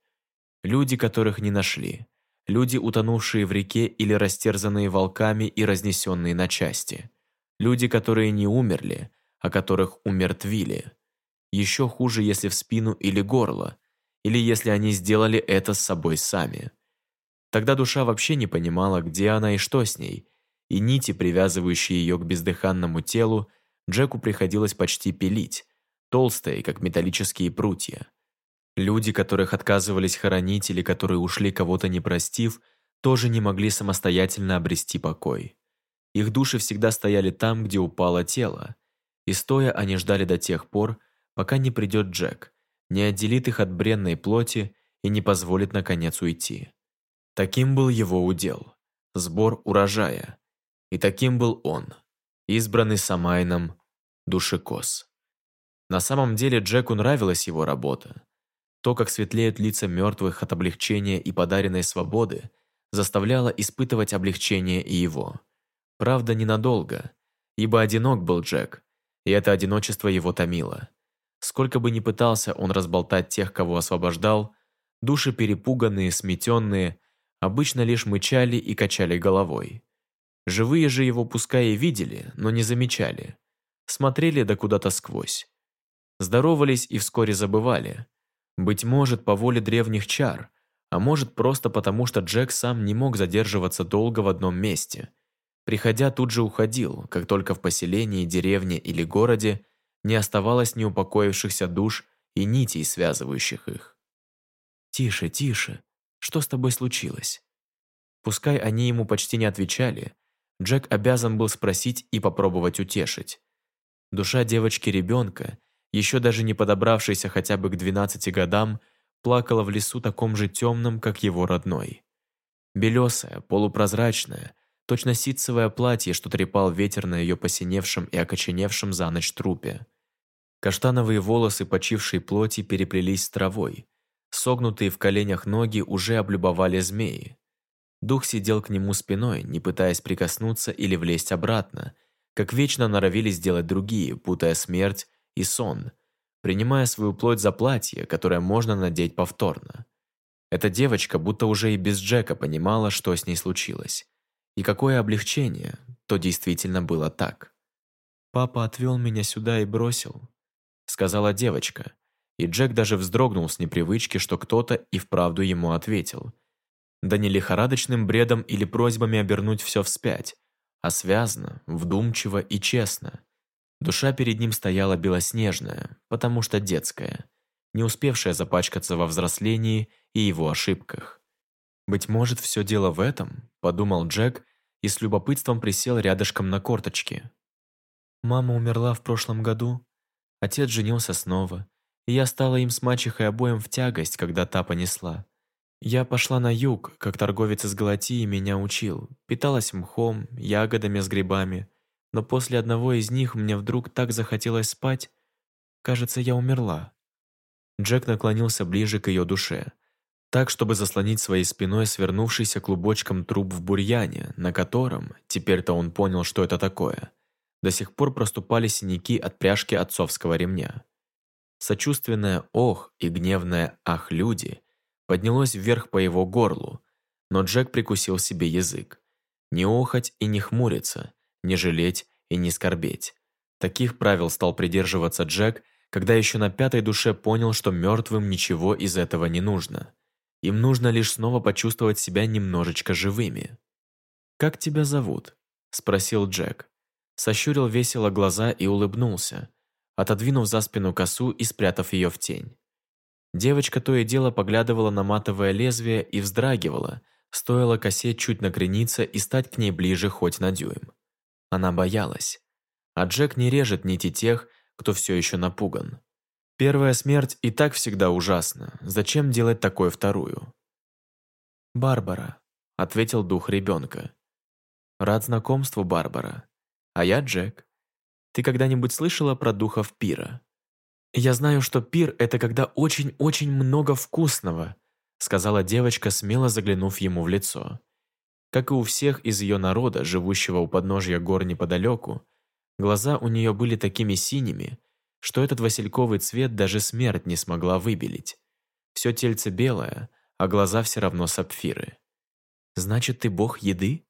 Люди, которых не нашли. Люди, утонувшие в реке или растерзанные волками и разнесенные на части. Люди, которые не умерли, а которых умертвили. Еще хуже, если в спину или горло, или если они сделали это с собой сами. Тогда душа вообще не понимала, где она и что с ней, и нити, привязывающие ее к бездыханному телу, Джеку приходилось почти пилить, толстые, как металлические прутья. Люди, которых отказывались хоронить или которые ушли кого-то не простив, тоже не могли самостоятельно обрести покой. Их души всегда стояли там, где упало тело, и стоя они ждали до тех пор, пока не придет Джек, не отделит их от бренной плоти и не позволит наконец уйти. Таким был его удел – сбор урожая. И таким был он, избранный Самайном душекос. На самом деле Джеку нравилась его работа. То, как светлеют лица мертвых от облегчения и подаренной свободы, заставляло испытывать облегчение и его – Правда, ненадолго, ибо одинок был Джек, и это одиночество его томило. Сколько бы ни пытался он разболтать тех, кого освобождал, души перепуганные, сметенные, обычно лишь мычали и качали головой. Живые же его пускай и видели, но не замечали. Смотрели да куда-то сквозь. Здоровались и вскоре забывали. Быть может, по воле древних чар, а может, просто потому, что Джек сам не мог задерживаться долго в одном месте. Приходя, тут же уходил, как только в поселении, деревне или городе не оставалось неупокоившихся душ и нитей, связывающих их. «Тише, тише, что с тобой случилось?» Пускай они ему почти не отвечали, Джек обязан был спросить и попробовать утешить. Душа девочки-ребенка, еще даже не подобравшейся хотя бы к 12 годам, плакала в лесу таком же темном, как его родной. Белесое, полупрозрачное, точно ситцевое платье, что трепал ветер на ее посиневшем и окоченевшем за ночь трупе. Каштановые волосы почившей плоти переплелись с травой. Согнутые в коленях ноги уже облюбовали змеи. Дух сидел к нему спиной, не пытаясь прикоснуться или влезть обратно, как вечно норовили сделать другие, путая смерть и сон, принимая свою плоть за платье, которое можно надеть повторно. Эта девочка будто уже и без Джека понимала, что с ней случилось. И какое облегчение, то действительно было так. «Папа отвел меня сюда и бросил», сказала девочка, и Джек даже вздрогнул с непривычки, что кто-то и вправду ему ответил. Да не лихорадочным бредом или просьбами обернуть все вспять, а связно, вдумчиво и честно. Душа перед ним стояла белоснежная, потому что детская, не успевшая запачкаться во взрослении и его ошибках. «Быть может, все дело в этом?» – подумал Джек и с любопытством присел рядышком на корточки. «Мама умерла в прошлом году, Отец женился снова, и я стала им с мачехой обоим в тягость, когда та понесла. Я пошла на юг, как торговец из Галатии меня учил, питалась мхом, ягодами с грибами, но после одного из них мне вдруг так захотелось спать, кажется, я умерла. Джек наклонился ближе к ее душе, так, чтобы заслонить своей спиной свернувшийся клубочком труп в бурьяне, на котором, теперь-то он понял, что это такое – до сих пор проступали синяки от пряжки отцовского ремня. Сочувственное «ох» и гневное «ах, люди» поднялось вверх по его горлу, но Джек прикусил себе язык. Не охать и не хмуриться, не жалеть и не скорбеть. Таких правил стал придерживаться Джек, когда еще на пятой душе понял, что мертвым ничего из этого не нужно. Им нужно лишь снова почувствовать себя немножечко живыми. «Как тебя зовут?» – спросил Джек. Сощурил весело глаза и улыбнулся, отодвинув за спину косу и спрятав ее в тень. Девочка то и дело поглядывала на матовое лезвие и вздрагивала, стоило косе чуть накрениться и стать к ней ближе хоть на дюйм. Она боялась. А Джек не режет нити тех, кто все еще напуган. Первая смерть и так всегда ужасна. Зачем делать такое вторую? «Барбара», — ответил дух ребенка. «Рад знакомству, Барбара. А я Джек. Ты когда-нибудь слышала про духов пира? Я знаю, что пир – это когда очень-очень много вкусного, сказала девочка, смело заглянув ему в лицо. Как и у всех из ее народа, живущего у подножья гор неподалеку, глаза у нее были такими синими, что этот васильковый цвет даже смерть не смогла выбелить. Все тельце белое, а глаза все равно сапфиры. «Значит, ты бог еды?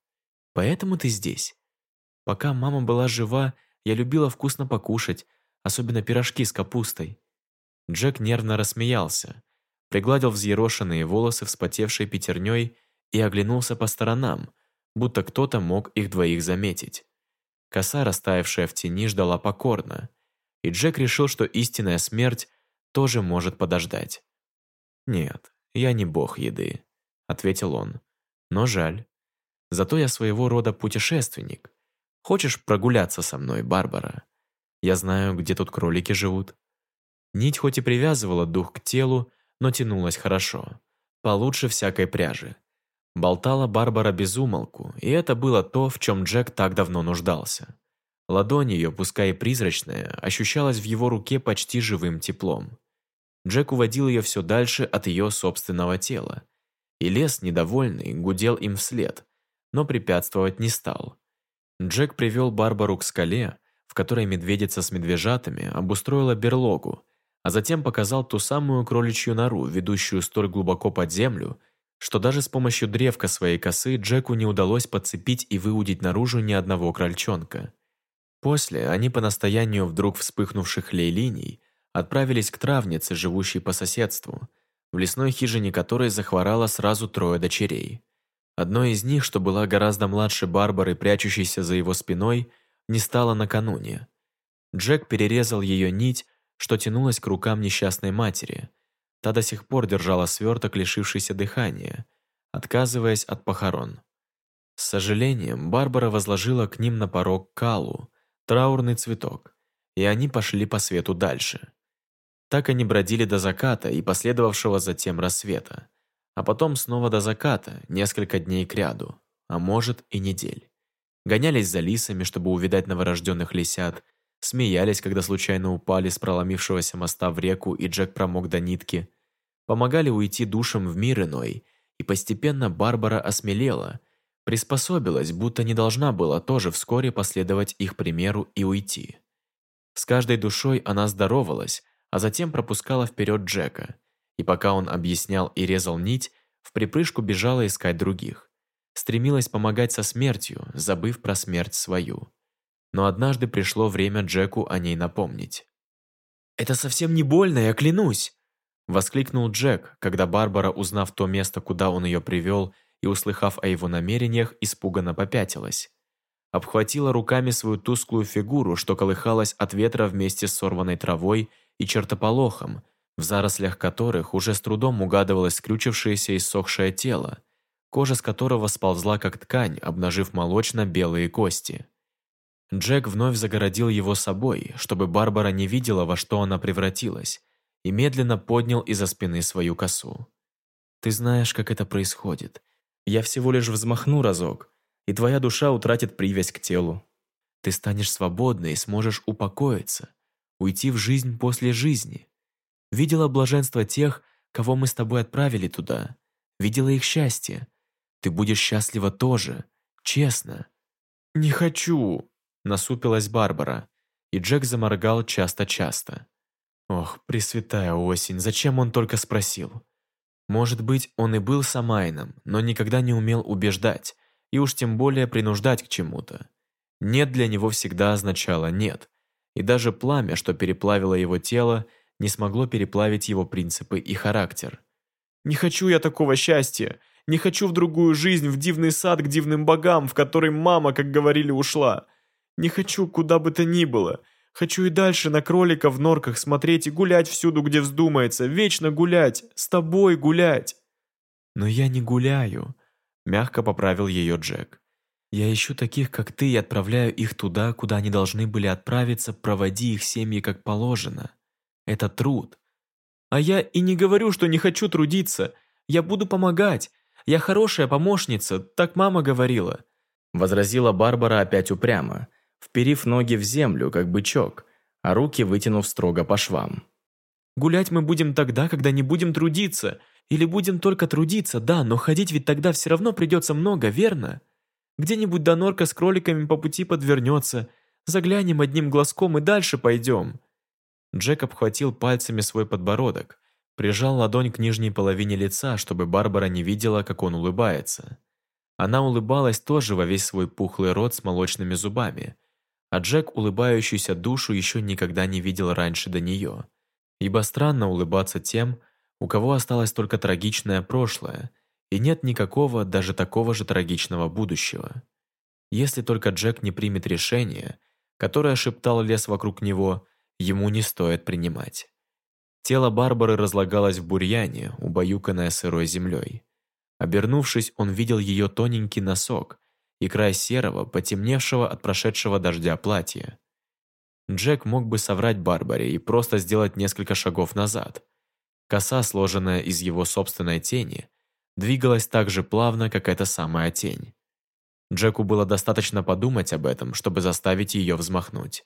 Поэтому ты здесь?» Пока мама была жива, я любила вкусно покушать, особенно пирожки с капустой. Джек нервно рассмеялся, пригладил взъерошенные волосы вспотевшей пятерней и оглянулся по сторонам, будто кто-то мог их двоих заметить. Коса, растаявшая в тени, ждала покорно, и Джек решил, что истинная смерть тоже может подождать. «Нет, я не бог еды», — ответил он. «Но жаль. Зато я своего рода путешественник. Хочешь прогуляться со мной, Барбара? Я знаю, где тут кролики живут». Нить хоть и привязывала дух к телу, но тянулась хорошо. Получше всякой пряжи. Болтала Барбара без умолку, и это было то, в чем Джек так давно нуждался. Ладонь ее, пускай и призрачная, ощущалась в его руке почти живым теплом. Джек уводил ее все дальше от ее собственного тела. И лес, недовольный, гудел им вслед, но препятствовать не стал. Джек привел Барбару к скале, в которой медведица с медвежатами обустроила берлогу, а затем показал ту самую кроличью нору, ведущую столь глубоко под землю, что даже с помощью древка своей косы Джеку не удалось подцепить и выудить наружу ни одного крольчонка. После они по настоянию вдруг вспыхнувших лей-линий отправились к травнице, живущей по соседству, в лесной хижине которой захворало сразу трое дочерей. Одной из них, что была гораздо младше Барбары, прячущейся за его спиной, не стало накануне. Джек перерезал ее нить, что тянулась к рукам несчастной матери. Та до сих пор держала сверток, лишившийся дыхания, отказываясь от похорон. С сожалением, Барбара возложила к ним на порог калу, траурный цветок, и они пошли по свету дальше. Так они бродили до заката и последовавшего затем рассвета, а потом снова до заката, несколько дней кряду, а может и недель. Гонялись за лисами, чтобы увидать новорожденных лисят, смеялись, когда случайно упали с проломившегося моста в реку и Джек промок до нитки, помогали уйти душам в мир иной, и постепенно Барбара осмелела, приспособилась, будто не должна была тоже вскоре последовать их примеру и уйти. С каждой душой она здоровалась, а затем пропускала вперед Джека, и пока он объяснял и резал нить, в припрыжку бежала искать других. Стремилась помогать со смертью, забыв про смерть свою но однажды пришло время Джеку о ней напомнить. «Это совсем не больно, я клянусь!» Воскликнул Джек, когда Барбара, узнав то место, куда он ее привел, и услыхав о его намерениях, испуганно попятилась. Обхватила руками свою тусклую фигуру, что колыхалась от ветра вместе с сорванной травой и чертополохом, в зарослях которых уже с трудом угадывалось скрючившееся и сохшее тело, кожа с которого сползла как ткань, обнажив молочно-белые кости. Джек вновь загородил его собой, чтобы Барбара не видела, во что она превратилась, и медленно поднял из-за спины свою косу. «Ты знаешь, как это происходит. Я всего лишь взмахну разок, и твоя душа утратит привязь к телу. Ты станешь свободной и сможешь упокоиться, уйти в жизнь после жизни. Видела блаженство тех, кого мы с тобой отправили туда. Видела их счастье. Ты будешь счастлива тоже, честно». «Не хочу», насупилась Барбара, и Джек заморгал часто-часто. Ох, пресвятая осень, зачем он только спросил? Может быть, он и был Самайном, но никогда не умел убеждать, и уж тем более принуждать к чему-то. «Нет» для него всегда означало «нет», и даже пламя, что переплавило его тело, не смогло переплавить его принципы и характер. «Не хочу я такого счастья! Не хочу в другую жизнь, в дивный сад к дивным богам, в который мама, как говорили, ушла! Не хочу куда бы то ни было. Хочу и дальше на кролика в норках смотреть и гулять всюду, где вздумается. Вечно гулять. С тобой гулять. Но я не гуляю. Мягко поправил ее Джек. Я ищу таких, как ты, и отправляю их туда, куда они должны были отправиться, проводи их семьи как положено. Это труд. А я и не говорю, что не хочу трудиться. Я буду помогать. Я хорошая помощница, так мама говорила. Возразила Барбара опять упрямо вперив ноги в землю, как бычок, а руки вытянув строго по швам. «Гулять мы будем тогда, когда не будем трудиться. Или будем только трудиться, да, но ходить ведь тогда все равно придется много, верно? Где-нибудь до норка с кроликами по пути подвернется. Заглянем одним глазком и дальше пойдем». Джек обхватил пальцами свой подбородок, прижал ладонь к нижней половине лица, чтобы Барбара не видела, как он улыбается. Она улыбалась тоже во весь свой пухлый рот с молочными зубами, а Джек улыбающуюся душу еще никогда не видел раньше до нее. Ибо странно улыбаться тем, у кого осталось только трагичное прошлое, и нет никакого, даже такого же трагичного будущего. Если только Джек не примет решение, которое шептал лес вокруг него, ему не стоит принимать. Тело Барбары разлагалось в бурьяне, убаюканное сырой землей. Обернувшись, он видел ее тоненький носок, и край серого, потемневшего от прошедшего дождя платья. Джек мог бы соврать Барбаре и просто сделать несколько шагов назад. Коса, сложенная из его собственной тени, двигалась так же плавно, как эта самая тень. Джеку было достаточно подумать об этом, чтобы заставить ее взмахнуть.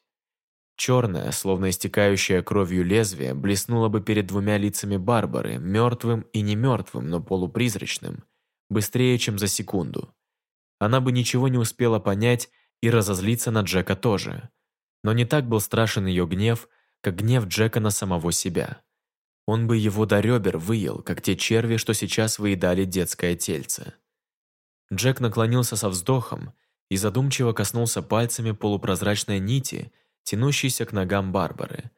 Черное, словно истекающее кровью лезвие, блеснуло бы перед двумя лицами Барбары, мертвым и не мертвым, но полупризрачным, быстрее, чем за секунду. Она бы ничего не успела понять, и разозлиться на Джека тоже. Но не так был страшен ее гнев, как гнев Джека на самого себя. Он бы его до ребер выел, как те черви, что сейчас выедали детское тельце. Джек наклонился со вздохом и задумчиво коснулся пальцами полупрозрачной нити, тянущейся к ногам Барбары,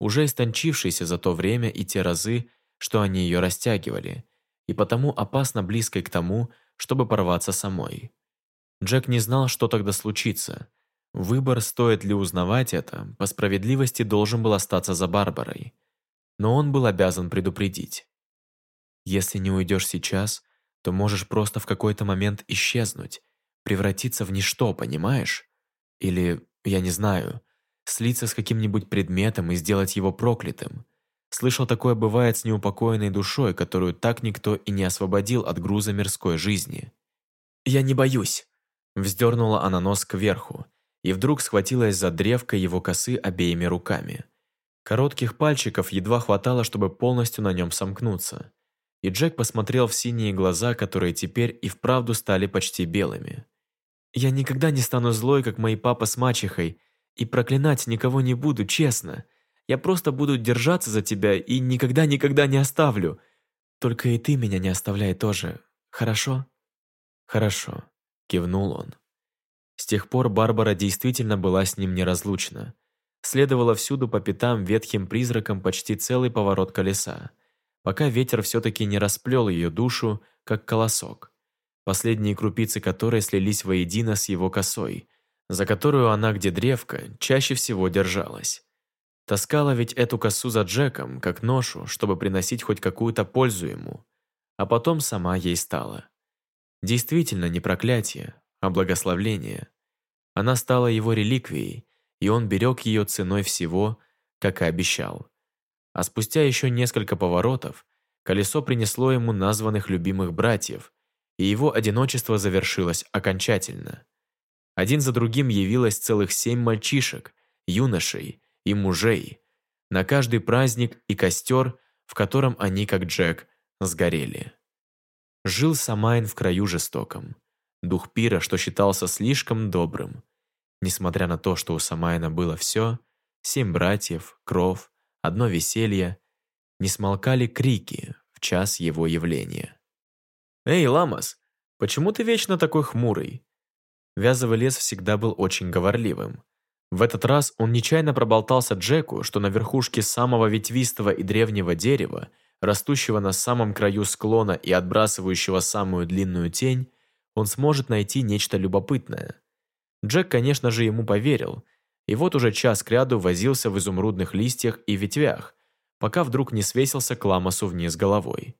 уже истончившейся за то время и те разы, что они ее растягивали, и потому опасно близкой к тому, чтобы порваться самой. Джек не знал, что тогда случится. Выбор, стоит ли узнавать это, по справедливости должен был остаться за Барбарой. Но он был обязан предупредить. Если не уйдешь сейчас, то можешь просто в какой-то момент исчезнуть, превратиться в ничто, понимаешь? Или, я не знаю, слиться с каким-нибудь предметом и сделать его проклятым. Слышал, такое бывает с неупокоенной душой, которую так никто и не освободил от груза мирской жизни. «Я не боюсь», — вздернула она нос кверху, и вдруг схватилась за древко его косы обеими руками. Коротких пальчиков едва хватало, чтобы полностью на нем сомкнуться. И Джек посмотрел в синие глаза, которые теперь и вправду стали почти белыми. «Я никогда не стану злой, как мои папа с мачехой, и проклинать никого не буду, честно. Я просто буду держаться за тебя и никогда-никогда не оставлю. Только и ты меня не оставляй тоже, хорошо?» «Хорошо», — кивнул он. С тех пор Барбара действительно была с ним неразлучна. Следовала всюду по пятам ветхим призракам почти целый поворот колеса, пока ветер все-таки не расплел ее душу, как колосок, последние крупицы которой слились воедино с его косой, за которую она, где древко, чаще всего держалась. Таскала ведь эту косу за Джеком, как ношу, чтобы приносить хоть какую-то пользу ему, а потом сама ей стала. Действительно не проклятие, а благословление. Она стала его реликвией, и он берег ее ценой всего, как и обещал. А спустя еще несколько поворотов колесо принесло ему названных любимых братьев, и его одиночество завершилось окончательно. Один за другим явилось целых семь мальчишек, юношей и мужей, на каждый праздник и костер, в котором они, как Джек, сгорели. Жил Самайн в краю жестоком. Дух пира, что считался слишком добрым. Несмотря на то, что у Самайна было все, семь братьев, кров, одно веселье, не смолкали крики в час его явления. «Эй, Ламас, почему ты вечно такой хмурый?» Вязовый лес всегда был очень говорливым. В этот раз он нечаянно проболтался Джеку, что на верхушке самого ветвистого и древнего дерева, растущего на самом краю склона и отбрасывающего самую длинную тень, он сможет найти нечто любопытное. Джек, конечно же, ему поверил, и вот уже час кряду возился в изумрудных листьях и ветвях, пока вдруг не свесился к Ламасу вниз головой.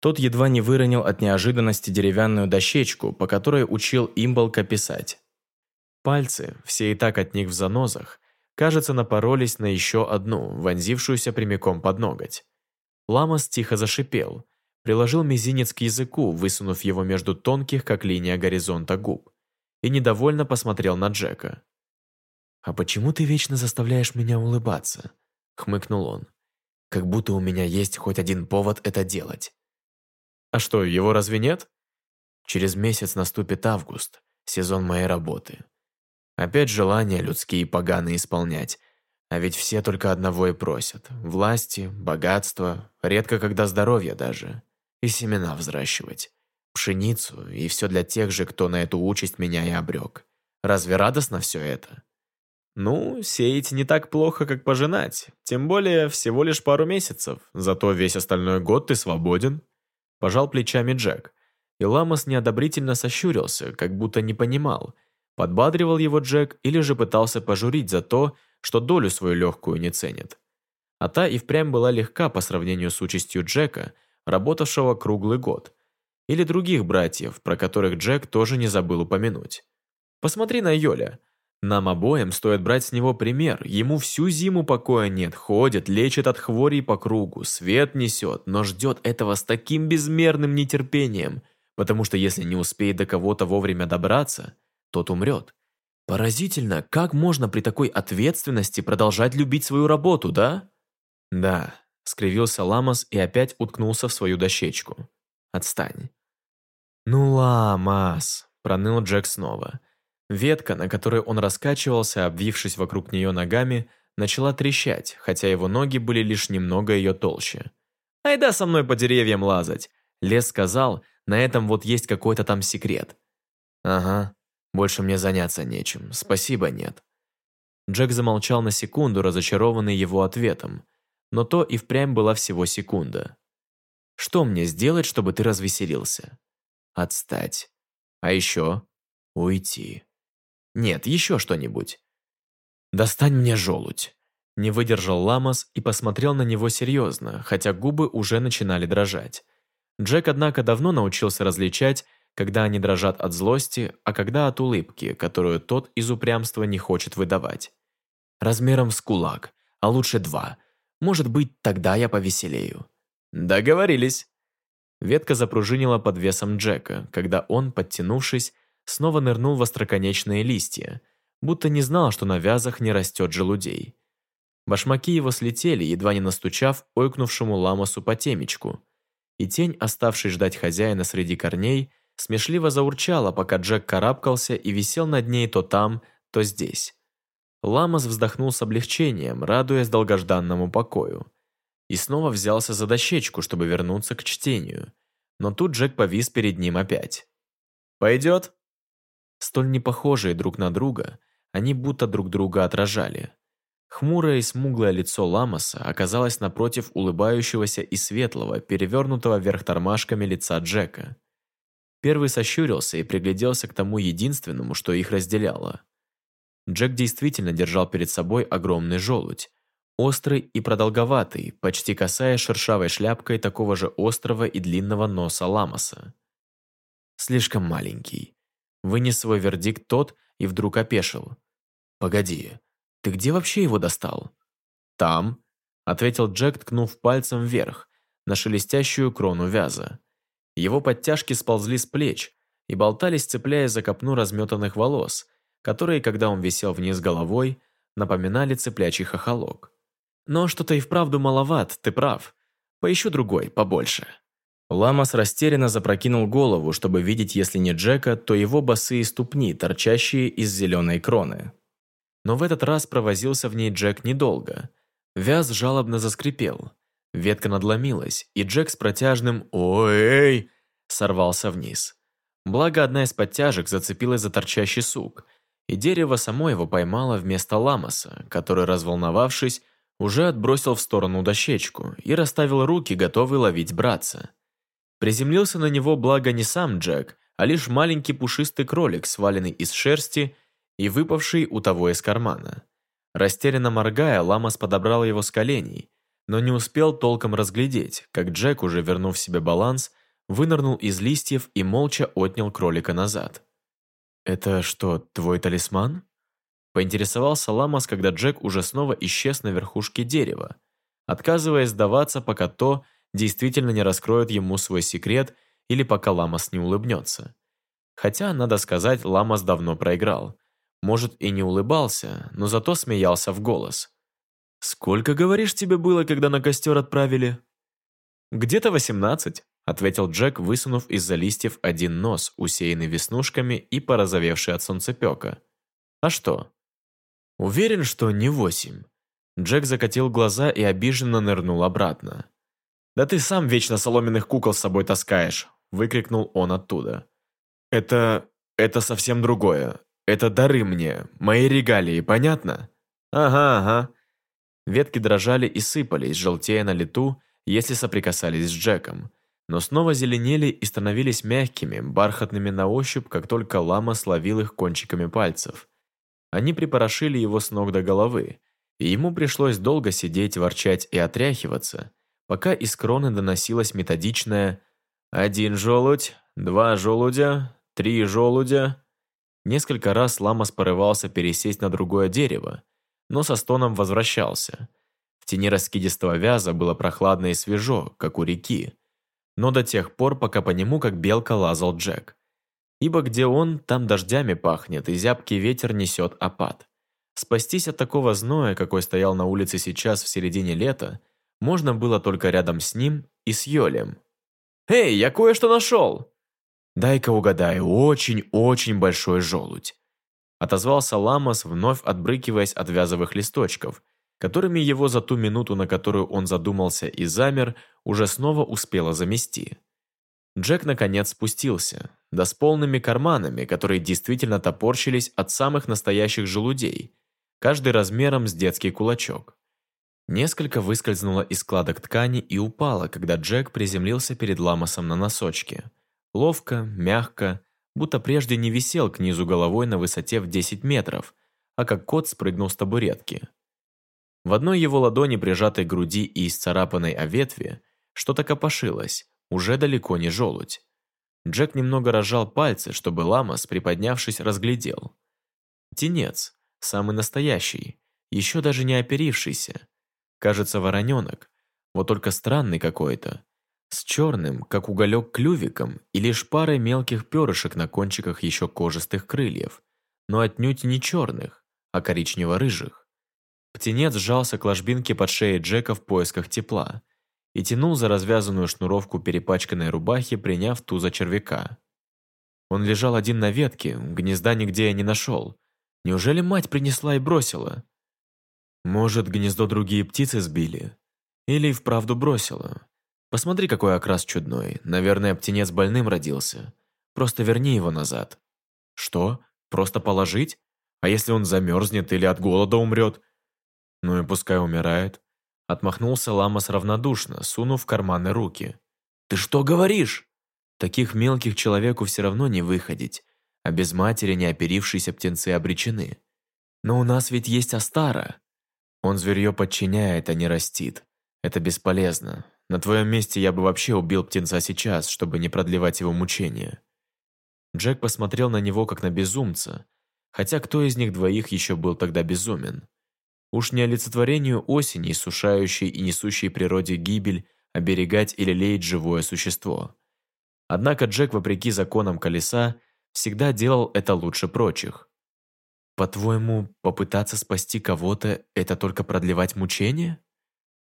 Тот едва не выронил от неожиданности деревянную дощечку, по которой учил имболка писать. Пальцы, все и так от них в занозах, кажется, напоролись на еще одну, вонзившуюся прямиком под ноготь. Ламас тихо зашипел, приложил мизинец к языку, высунув его между тонких, как линия горизонта губ, и недовольно посмотрел на Джека. «А почему ты вечно заставляешь меня улыбаться?» — хмыкнул он. «Как будто у меня есть хоть один повод это делать». А что, его разве нет? Через месяц наступит август, сезон моей работы. Опять желания людские поганые исполнять. А ведь все только одного и просят. Власти, богатства, редко когда здоровье даже. И семена взращивать. Пшеницу, и все для тех же, кто на эту участь меня и обрек. Разве радостно все это? Ну, сеять не так плохо, как пожинать. Тем более, всего лишь пару месяцев. Зато весь остальной год ты свободен. Пожал плечами Джек. И Ламос неодобрительно сощурился, как будто не понимал, подбадривал его Джек или же пытался пожурить за то, что долю свою легкую не ценит. А та и впрямь была легка по сравнению с участью Джека, работавшего круглый год, или других братьев, про которых Джек тоже не забыл упомянуть. Посмотри на Йоля – нам обоим стоит брать с него пример. Ему всю зиму покоя нет, ходит, лечит от хворей по кругу, свет несет, но ждет этого с таким безмерным нетерпением, потому что если не успеет до кого-то вовремя добраться, тот умрет. Поразительно, как можно при такой ответственности продолжать любить свою работу, да? Да, скривился Ламос и опять уткнулся в свою дощечку. Отстань. Ну, Ламас, проныл Джек снова. Ветка, на которой он раскачивался, обвившись вокруг нее ногами, начала трещать, хотя его ноги были лишь немного ее толще. «Айда со мной по деревьям лазать!» Лес сказал, на этом вот есть какой-то там секрет. «Ага, больше мне заняться нечем, спасибо, нет». Джек замолчал на секунду, разочарованный его ответом, но то и впрямь была всего секунда. «Что мне сделать, чтобы ты развеселился?» «Отстать. А еще уйти. Нет, еще что-нибудь. Достань мне желудь». Не выдержал Ламас и посмотрел на него серьезно, хотя губы уже начинали дрожать. Джек, однако, давно научился различать, когда они дрожат от злости, а когда от улыбки, которую тот из упрямства не хочет выдавать. Размером с кулак, а лучше два. Может быть, тогда я повеселею. Договорились. Ветка запружинила под весом Джека, когда он, подтянувшись, снова нырнул в остроконечные листья, будто не знал, что на вязах не растет желудей. Башмаки его слетели, едва не настучав ойкнувшему ламосу по темечку, и тень, оставшей ждать хозяина среди корней, смешливо заурчала, пока Джек карабкался и висел над ней то там, то здесь. Ламос вздохнул с облегчением, радуясь долгожданному покою и снова взялся за дощечку, чтобы вернуться к чтению. Но тут Джек повис перед ним опять. «Пойдет?» Столь непохожие друг на друга, они будто друг друга отражали. Хмурое и смуглое лицо Ламоса оказалось напротив улыбающегося и светлого, перевернутого вверх тормашками лица Джека. Первый сощурился и пригляделся к тому единственному, что их разделяло. Джек действительно держал перед собой огромный желудь, Острый и продолговатый, почти касаясь шершавой шляпкой такого же острого и длинного носа ламаса. Слишком маленький. Вынес свой вердикт тот и вдруг опешил. «Погоди, ты где вообще его достал?» «Там», — ответил Джек, ткнув пальцем вверх, на шелестящую крону вяза. Его подтяжки сползли с плеч и болтались, цепляясь за копну разметанных волос, которые, когда он висел вниз головой, напоминали цыплячий хохолок. Но что-то и вправду маловат, ты прав. Поищу другой, побольше». Ламас растерянно запрокинул голову, чтобы видеть, если не Джека, то его босые ступни, торчащие из зеленой кроны. Но в этот раз провозился в ней Джек недолго. Вяз жалобно заскрипел. Ветка надломилась, и Джек с протяжным «Ой!» сорвался вниз. Благо, одна из подтяжек зацепилась за торчащий сук, и дерево само его поймало вместо Ламаса, который, разволновавшись, уже отбросил в сторону дощечку и расставил руки, готовый ловить братца. Приземлился на него, благо, не сам Джек, а лишь маленький пушистый кролик, сваленный из шерсти и выпавший у того из кармана. Растерянно моргая, Ламас подобрал его с коленей, но не успел толком разглядеть, как Джек, уже вернув себе баланс, вынырнул из листьев и молча отнял кролика назад. «Это что, твой талисман?» Поинтересовался Ламас, когда Джек уже снова исчез на верхушке дерева, отказываясь сдаваться, пока то действительно не раскроет ему свой секрет или пока Ламас не улыбнется. Хотя, надо сказать, Ламас давно проиграл. Может, и не улыбался, но зато смеялся в голос. «Сколько, говоришь, тебе было, когда на костер отправили?» «Где-то восемнадцать», — ответил Джек, высунув из-за листьев один нос, усеянный веснушками и порозовевший от солнцепека. «А что?» Уверен, что не восемь. Джек закатил глаза и обиженно нырнул обратно. «Да ты сам вечно соломенных кукол с собой таскаешь!» выкрикнул он оттуда. «Это... это совсем другое. Это дары мне, мои регалии, понятно?» «Ага, ага». Ветки дрожали и сыпались, желтея на лету, если соприкасались с Джеком, но снова зеленели и становились мягкими, бархатными на ощупь, как только лама словил их кончиками пальцев. Они припорошили его с ног до головы, и ему пришлось долго сидеть, ворчать и отряхиваться, пока из кроны доносилось методичное «один желудь, два желудя, три желудя». Несколько раз Ламас порывался пересесть на другое дерево, но со стоном возвращался. В тени раскидистого вяза было прохладно и свежо, как у реки, но до тех пор, пока по нему, как белка, лазал Джек ибо где он, там дождями пахнет, и зябкий ветер несет опад. Спастись от такого зноя, какой стоял на улице сейчас в середине лета, можно было только рядом с ним и с Йолем. «Эй, я кое-что нашел!» «Дай-ка угадаю, очень-очень большой желудь». Отозвался Ламас, вновь отбрыкиваясь от вязовых листочков, которыми его за ту минуту, на которую он задумался и замер, уже снова успела замести. Джек наконец спустился, да с полными карманами, которые действительно топорщились от самых настоящих желудей, каждый размером с детский кулачок. Несколько выскользнуло из складок ткани и упало, когда Джек приземлился перед Ламосом на носочки. Ловко, мягко, будто прежде не висел к низу головой на высоте в 10 метров, а как кот спрыгнул с табуретки. В одной его ладони, прижатой груди и исцарапанной о ветви, что-то копошилось, уже далеко не желудь. Джек немного разжал пальцы, чтобы Ламос, приподнявшись, разглядел. Тенец, самый настоящий, еще даже не оперившийся. Кажется, вороненок, вот только странный какой-то. С черным, как уголек, клювиком и лишь парой мелких перышек на кончиках еще кожистых крыльев, но отнюдь не черных, а коричнево-рыжих. Птенец сжался к ложбинке под шеей Джека в поисках тепла и тянул за развязанную шнуровку перепачканной рубахи, приняв ту за червяка. Он лежал один на ветке, гнезда нигде я не нашел. Неужели мать принесла и бросила? Может, гнездо другие птицы сбили? Или и вправду бросила? Посмотри, какой окрас чудной. Наверное, птенец больным родился. Просто верни его назад. Что? Просто положить? А если он замерзнет или от голода умрет? Ну и пускай умирает. Отмахнулся Ламас равнодушно, сунув в карманы руки. «Ты что говоришь?» Таких мелких человеку все равно не выходить, а без матери неоперившиеся птенцы обречены. Но у нас ведь есть Астара. Он зверье подчиняет, а не растит. Это бесполезно. На твоем месте я бы вообще убил птенца сейчас, чтобы не продлевать его мучения. Джек посмотрел на него как на безумца, хотя кто из них двоих еще был тогда безумен? Уж не олицетворению осени, сушающей и несущей природе гибель, оберегать или леять живое существо. Однако Джек, вопреки законам колеса, всегда делал это лучше прочих. «По-твоему, попытаться спасти кого-то – это только продлевать мучения?»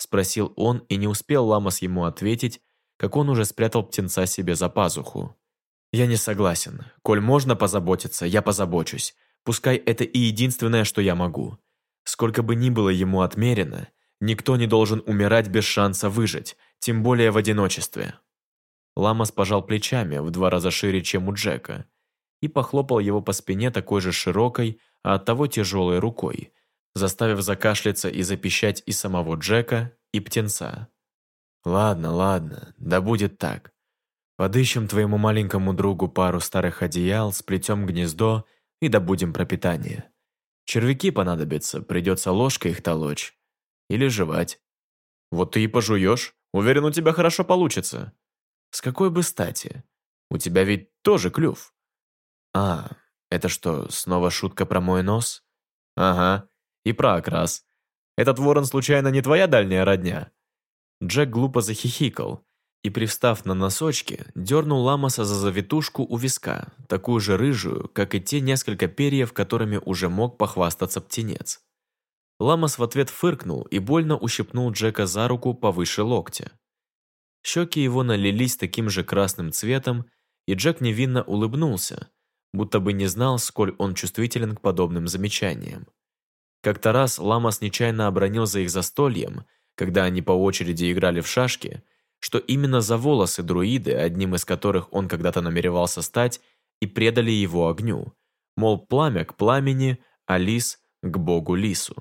Спросил он, и не успел Ламос ему ответить, как он уже спрятал птенца себе за пазуху. «Я не согласен. Коль можно позаботиться, я позабочусь. Пускай это и единственное, что я могу. Сколько бы ни было ему отмерено, никто не должен умирать без шанса выжить, тем более в одиночестве. Ламас пожал плечами в два раза шире, чем у Джека, и похлопал его по спине такой же широкой, а оттого тяжелой рукой, заставив закашляться и запищать и самого Джека, и птенца. «Ладно, ладно, да будет так. Подыщем твоему маленькому другу пару старых одеял, сплетем гнездо и добудем пропитание. Червяки понадобятся, придется ложкой их толочь. Или жевать. Вот ты и пожуешь. Уверен, у тебя хорошо получится. С какой бы стати? У тебя ведь тоже клюв. А, это что, снова шутка про мой нос? Ага, и про окрас. Этот ворон случайно не твоя дальняя родня? Джек глупо захихикал, и, привстав на носочки, дернул Ламаса за завитушку у виска, такую же рыжую, как и те несколько перьев, которыми уже мог похвастаться птенец. Ламас в ответ фыркнул и больно ущипнул Джека за руку повыше локтя. Щеки его налились таким же красным цветом, и Джек невинно улыбнулся, будто бы не знал, сколь он чувствителен к подобным замечаниям. Как-то раз Ламас нечаянно обронил за их застольем, когда они по очереди играли в шашки, что именно за волосы друиды, одним из которых он когда-то намеревался стать, и предали его огню. Мол, пламя к пламени, а лис к богу лису.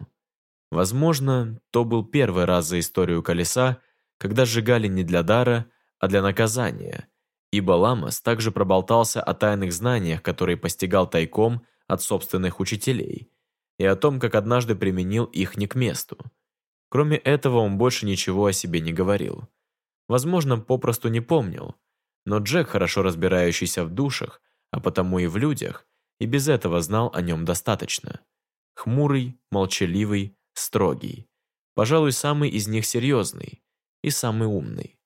Возможно, то был первый раз за историю колеса, когда сжигали не для дара, а для наказания, ибо Ламас также проболтался о тайных знаниях, которые постигал тайком от собственных учителей, и о том, как однажды применил их не к месту. Кроме этого, он больше ничего о себе не говорил. Возможно, попросту не помнил. Но Джек, хорошо разбирающийся в душах, а потому и в людях, и без этого знал о нем достаточно. Хмурый, молчаливый, строгий. Пожалуй, самый из них серьезный и самый умный.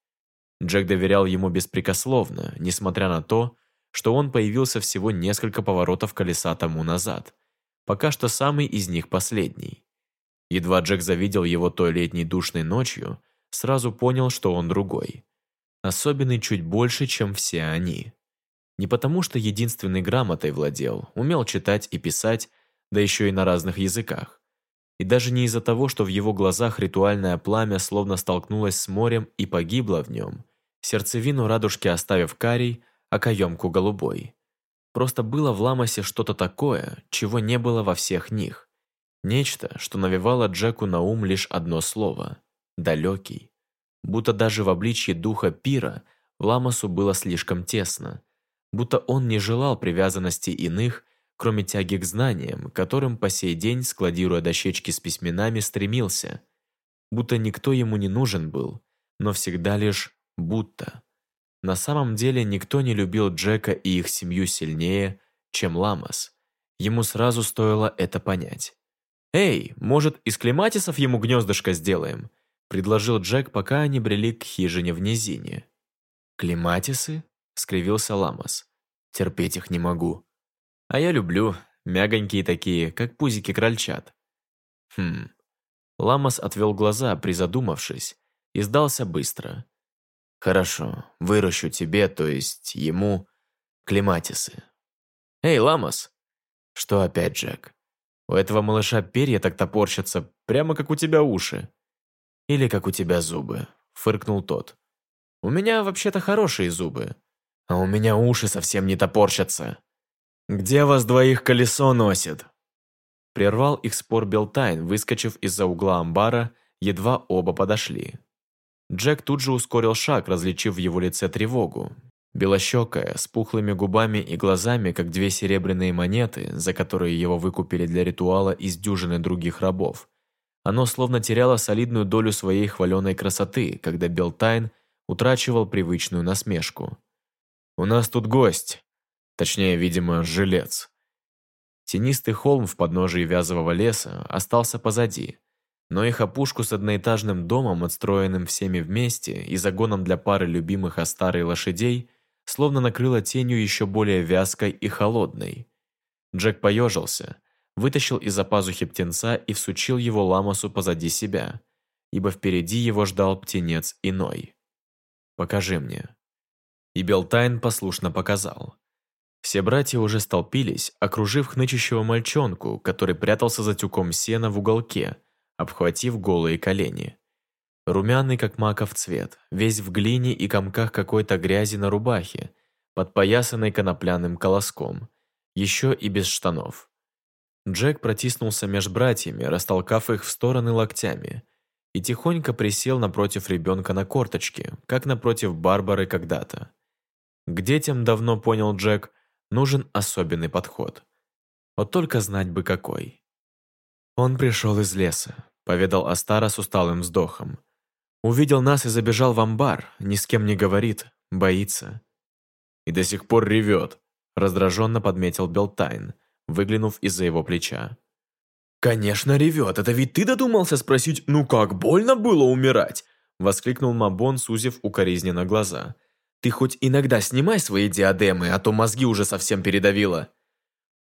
Джек доверял ему беспрекословно, несмотря на то, что он появился всего несколько поворотов колеса тому назад. Пока что самый из них последний. Едва Джек завидел его той летней душной ночью, сразу понял, что он другой. Особенный чуть больше, чем все они. Не потому, что единственной грамотой владел, умел читать и писать, да еще и на разных языках. И даже не из-за того, что в его глазах ритуальное пламя словно столкнулось с морем и погибло в нем, сердцевину радужки оставив карий, а каемку голубой. Просто было в Ламосе что-то такое, чего не было во всех них. Нечто, что навевало Джеку на ум лишь одно слово – далекий. Будто даже в обличье духа пира Ламосу было слишком тесно. Будто он не желал привязанности иных, кроме тяги к знаниям, которым по сей день, складируя дощечки с письменами, стремился. Будто никто ему не нужен был, но всегда лишь будто. На самом деле никто не любил Джека и их семью сильнее, чем Ламос. Ему сразу стоило это понять. «Эй, может, из клематисов ему гнездышко сделаем?» предложил Джек, пока они брели к хижине в низине. «Клематисы?» — скривился Ламос. «Терпеть их не могу». «А я люблю. Мягонькие такие, как пузики крольчат». «Хм». Ламос отвел глаза, призадумавшись, и сдался быстро. Хорошо, выращу тебе, то есть ему, клематисы. Эй, Ламос! Что опять, Джек? У этого малыша перья так топорщатся, прямо как у тебя уши. Или как у тебя зубы, фыркнул тот. У меня вообще-то хорошие зубы, а у меня уши совсем не топорщатся. Где вас двоих колесо носит? Прервал их спор Белтайн, выскочив из-за угла амбара, едва оба подошли. Джек тут же ускорил шаг, различив в его лице тревогу. Белощекая, с пухлыми губами и глазами, как две серебряные монеты, за которые его выкупили для ритуала из дюжины других рабов. Оно словно теряло солидную долю своей хваленой красоты, когда Белтайн утрачивал привычную насмешку. «У нас тут гость. Точнее, видимо, жилец». Тенистый холм в подножии вязового леса остался позади, но их опушку с одноэтажным домом, отстроенным всеми вместе, и загоном для пары любимых Астары лошадей, словно накрыло тенью еще более вязкой и холодной. Джек поежился, вытащил из-за пазухи птенца и всучил его ламосу позади себя, ибо впереди его ждал птенец иной. «Покажи мне». И Белтайн послушно показал. Все братья уже столпились, окружив хнычущего мальчонку, который прятался за тюком сена в уголке, обхватив голые колени. Румяный, как маков цвет, весь в глине и комках какой-то грязи на рубахе, подпоясанной конопляным колоском, еще и без штанов. Джек протиснулся меж братьями, растолкав их в стороны локтями, и тихонько присел напротив ребенка на корточке, как напротив Барбары когда-то. К детям, давно понял Джек, нужен особенный подход. Вот только знать бы какой. «Он пришел из леса», — поведал Астара с усталым вздохом. «Увидел нас и забежал в амбар, ни с кем не говорит, боится». «И до сих пор ревет», — раздраженно подметил Белтайн, выглянув из-за его плеча. «Конечно ревет, это ведь ты додумался спросить, ну как больно было умирать?» Воскликнул Мабон, сузив укоризненно глаза. «Ты хоть иногда снимай свои диадемы, а то мозги уже совсем передавило».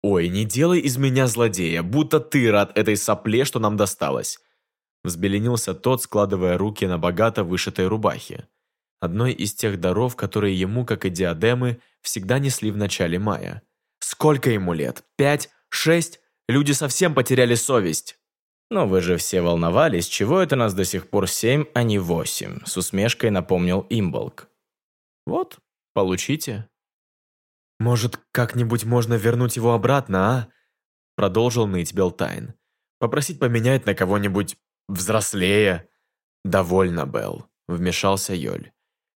«Ой, не делай из меня злодея, будто ты рад этой сопле, что нам досталось!» Взбеленился тот, складывая руки на богато вышитой рубахе. Одной из тех даров, которые ему, как и диадемы, всегда несли в начале мая. «Сколько ему лет? Пять? Шесть? Люди совсем потеряли совесть!» «Но вы же все волновались, чего это нас до сих пор семь, а не восемь», с усмешкой напомнил Имболк. «Вот, получите». «Может, как-нибудь можно вернуть его обратно, а?» Продолжил ныть Белтайн. «Попросить поменять на кого-нибудь взрослее». «Довольно, Белл», — вмешался Йоль.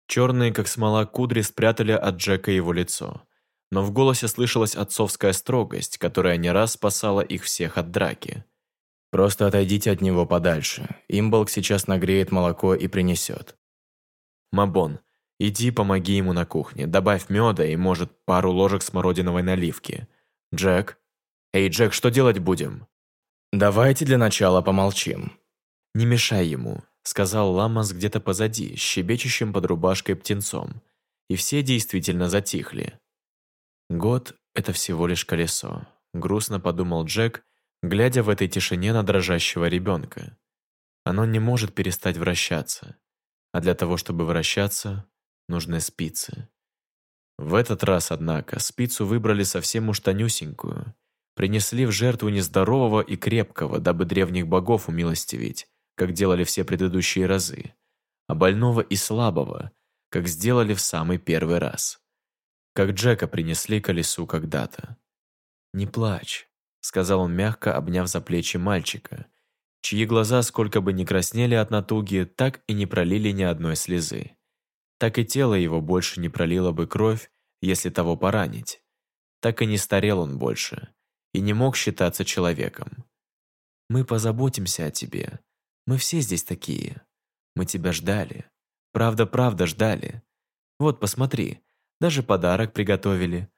Черные, как смола, кудри спрятали от Джека его лицо. Но в голосе слышалась отцовская строгость, которая не раз спасала их всех от драки. «Просто отойдите от него подальше. Имболк сейчас нагреет молоко и принесет». «Мабон, Иди помоги ему на кухне, добавь меда и, может, пару ложек смородиновой наливки. Джек? Эй, Джек, что делать будем? Давайте для начала помолчим. Не мешай ему, сказал Ламас где-то позади, щебечущим под рубашкой птенцом. И все действительно затихли. Год — это всего лишь колесо, грустно подумал Джек, глядя в этой тишине на дрожащего ребенка. Оно не может перестать вращаться. А для того, чтобы вращаться, нужны спицы. В этот раз, однако, спицу выбрали совсем уж тонюсенькую. принесли в жертву нездорового и крепкого, дабы древних богов умилостивить, как делали все предыдущие разы, а больного и слабого, как сделали в самый первый раз. Как Джека принесли колесу когда-то. «Не плачь», — сказал он мягко, обняв за плечи мальчика, чьи глаза, сколько бы ни краснели от натуги, так и не пролили ни одной слезы. Так и тело его больше не пролило бы кровь, если того поранить. Так и не старел он больше, и не мог считаться человеком. «Мы позаботимся о тебе. Мы все здесь такие. Мы тебя ждали. Правда-правда ждали. Вот, посмотри, даже подарок приготовили».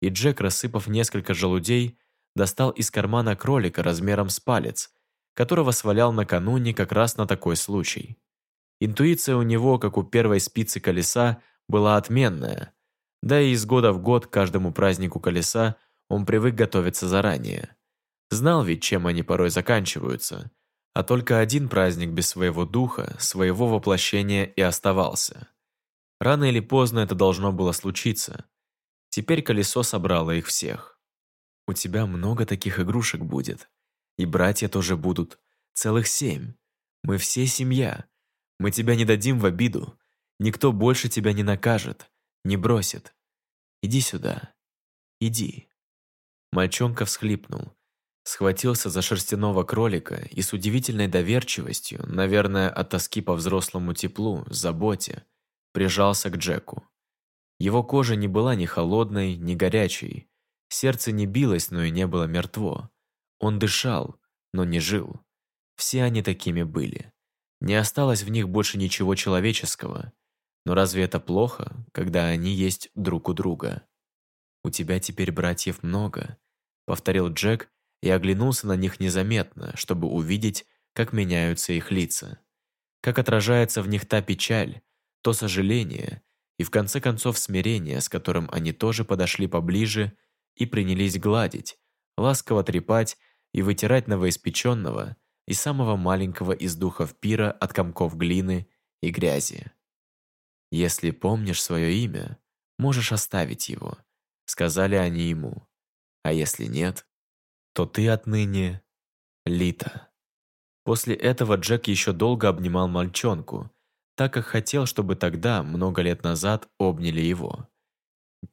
И Джек, рассыпав несколько желудей, достал из кармана кролика размером с палец, которого свалял накануне как раз на такой случай. Интуиция у него, как у первой спицы колеса, была отменная, да и из года в год к каждому празднику колеса он привык готовиться заранее. Знал ведь, чем они порой заканчиваются, а только один праздник без своего духа, своего воплощения и оставался. Рано или поздно это должно было случиться. Теперь колесо собрало их всех. У тебя много таких игрушек будет. И братья тоже будут. Целых семь. Мы все семья. Мы тебя не дадим в обиду. Никто больше тебя не накажет, не бросит. Иди сюда. Иди». Мальчонка всхлипнул, схватился за шерстяного кролика и с удивительной доверчивостью, наверное, от тоски по взрослому теплу, заботе, прижался к Джеку. Его кожа не была ни холодной, ни горячей. Сердце не билось, но и не было мертво. Он дышал, но не жил. Все они такими были. Не осталось в них больше ничего человеческого. Но разве это плохо, когда они есть друг у друга? «У тебя теперь братьев много», — повторил Джек и оглянулся на них незаметно, чтобы увидеть, как меняются их лица. Как отражается в них та печаль, то сожаление и в конце концов смирение, с которым они тоже подошли поближе и принялись гладить, ласково трепать и вытирать новоиспеченного, и самого маленького из духов пира от комков глины и грязи. «Если помнишь свое имя, можешь оставить его», — сказали они ему. «А если нет, то ты отныне Лита». После этого Джек еще долго обнимал мальчонку, так как хотел, чтобы тогда, много лет назад, обняли его.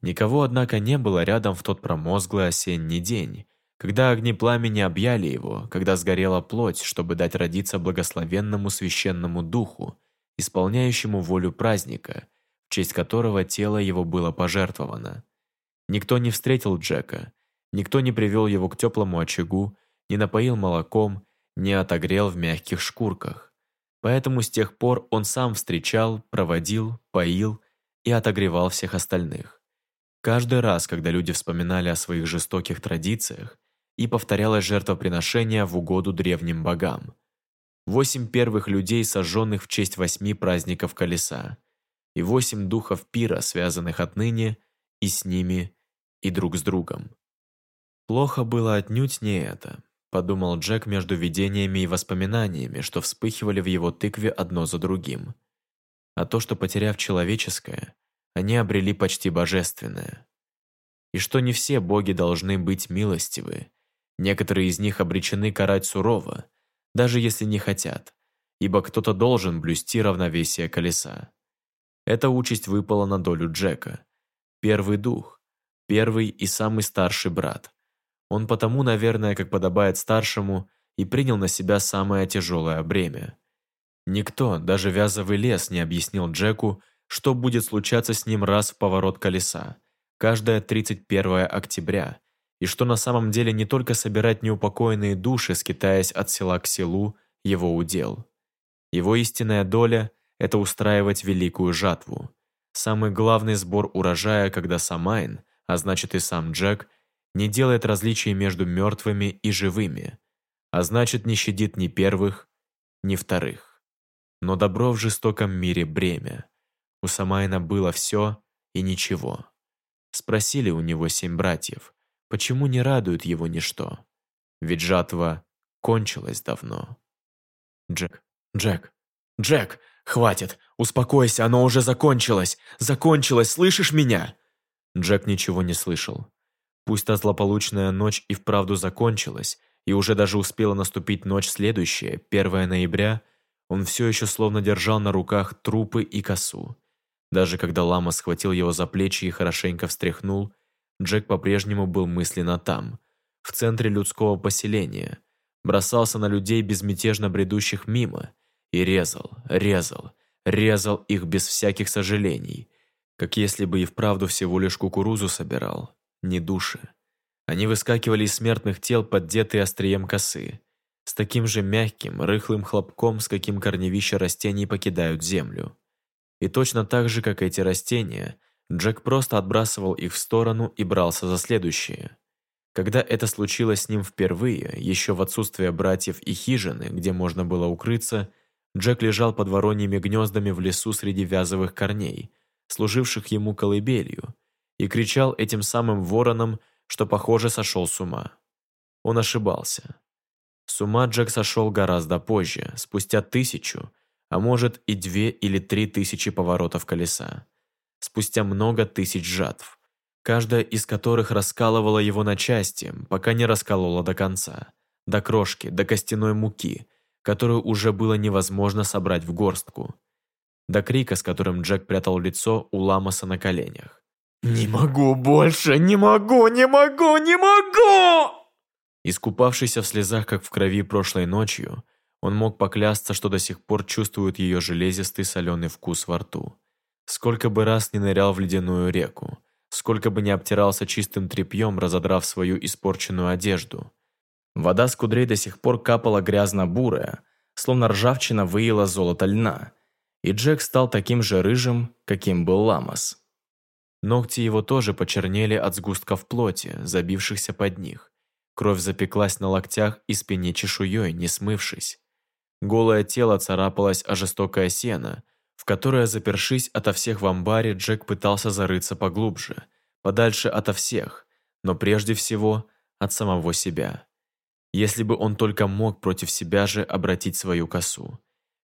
Никого, однако, не было рядом в тот промозглый осенний день, когда огни пламени объяли его, когда сгорела плоть, чтобы дать родиться благословенному священному духу, исполняющему волю праздника, в честь которого тело его было пожертвовано. Никто не встретил Джека, никто не привел его к теплому очагу, не напоил молоком, не отогрел в мягких шкурках. Поэтому с тех пор он сам встречал, проводил, поил и отогревал всех остальных. Каждый раз, когда люди вспоминали о своих жестоких традициях, и повторялось жертвоприношение в угоду древним богам. Восемь первых людей, сожженных в честь восьми праздников колеса, и восемь духов пира, связанных отныне и с ними, и друг с другом. Плохо было отнюдь не это, подумал Джек между видениями и воспоминаниями, что вспыхивали в его тыкве одно за другим. А то, что потеряв человеческое, они обрели почти божественное. И что не все боги должны быть милостивы, Некоторые из них обречены карать сурово, даже если не хотят, ибо кто-то должен блюсти равновесие колеса. Эта участь выпала на долю Джека. Первый дух, первый и самый старший брат. Он потому, наверное, как подобает старшему, и принял на себя самое тяжелое бремя. Никто, даже вязовый лес, не объяснил Джеку, что будет случаться с ним раз в поворот колеса, каждое 31 октября, и что на самом деле не только собирать неупокоенные души, скитаясь от села к селу, его удел. Его истинная доля – это устраивать великую жатву. Самый главный сбор урожая, когда Самайн, а значит и сам Джек, не делает различий между мертвыми и живыми, а значит не щадит ни первых, ни вторых. Но добро в жестоком мире бремя. У Самайна было все и ничего. Спросили у него семь братьев, Почему не радует его ничто? Ведь жатва кончилась давно. Джек, Джек, Джек, хватит, успокойся, оно уже закончилось, закончилось, слышишь меня? Джек ничего не слышал. Пусть та злополучная ночь и вправду закончилась, и уже даже успела наступить ночь следующая, 1 ноября, он все еще словно держал на руках трупы и косу. Даже когда лама схватил его за плечи и хорошенько встряхнул, Джек по-прежнему был мысленно там, в центре людского поселения, бросался на людей, безмятежно бредущих мимо, и резал, резал, резал их без всяких сожалений, как если бы и вправду всего лишь кукурузу собирал, не души. Они выскакивали из смертных тел, поддетые острием косы, с таким же мягким, рыхлым хлопком, с каким корневища растений покидают землю. И точно так же, как эти растения, Джек просто отбрасывал их в сторону и брался за следующие. Когда это случилось с ним впервые, еще в отсутствие братьев и хижины, где можно было укрыться, Джек лежал под вороньими гнездами в лесу среди вязовых корней, служивших ему колыбелью, и кричал этим самым воронам, что, похоже, сошел с ума. Он ошибался. С ума Джек сошел гораздо позже, спустя тысячу, а может и две или три тысячи поворотов колеса. Спустя много тысяч жатв, каждая из которых раскалывала его на части, пока не расколола до конца, до крошки, до костяной муки, которую уже было невозможно собрать в горстку, до крика, с которым Джек прятал лицо у Ламаса на коленях. «Не могу больше! Не могу! Не могу! Не могу!» Искупавшийся в слезах, как в крови прошлой ночью, он мог поклясться, что до сих пор чувствует ее железистый соленый вкус во рту. Сколько бы раз не нырял в ледяную реку, сколько бы не обтирался чистым тряпьем, разодрав свою испорченную одежду. Вода с кудрей до сих пор капала грязно-бурая, словно ржавчина выела золото льна, и Джек стал таким же рыжим, каким был Ламас. Ногти его тоже почернели от сгустков плоти, забившихся под них. Кровь запеклась на локтях и спине чешуей, не смывшись. Голое тело царапалось о жестокое сено, в которое, запершись ото всех в амбаре, Джек пытался зарыться поглубже, подальше ото всех, но прежде всего от самого себя. Если бы он только мог против себя же обратить свою косу.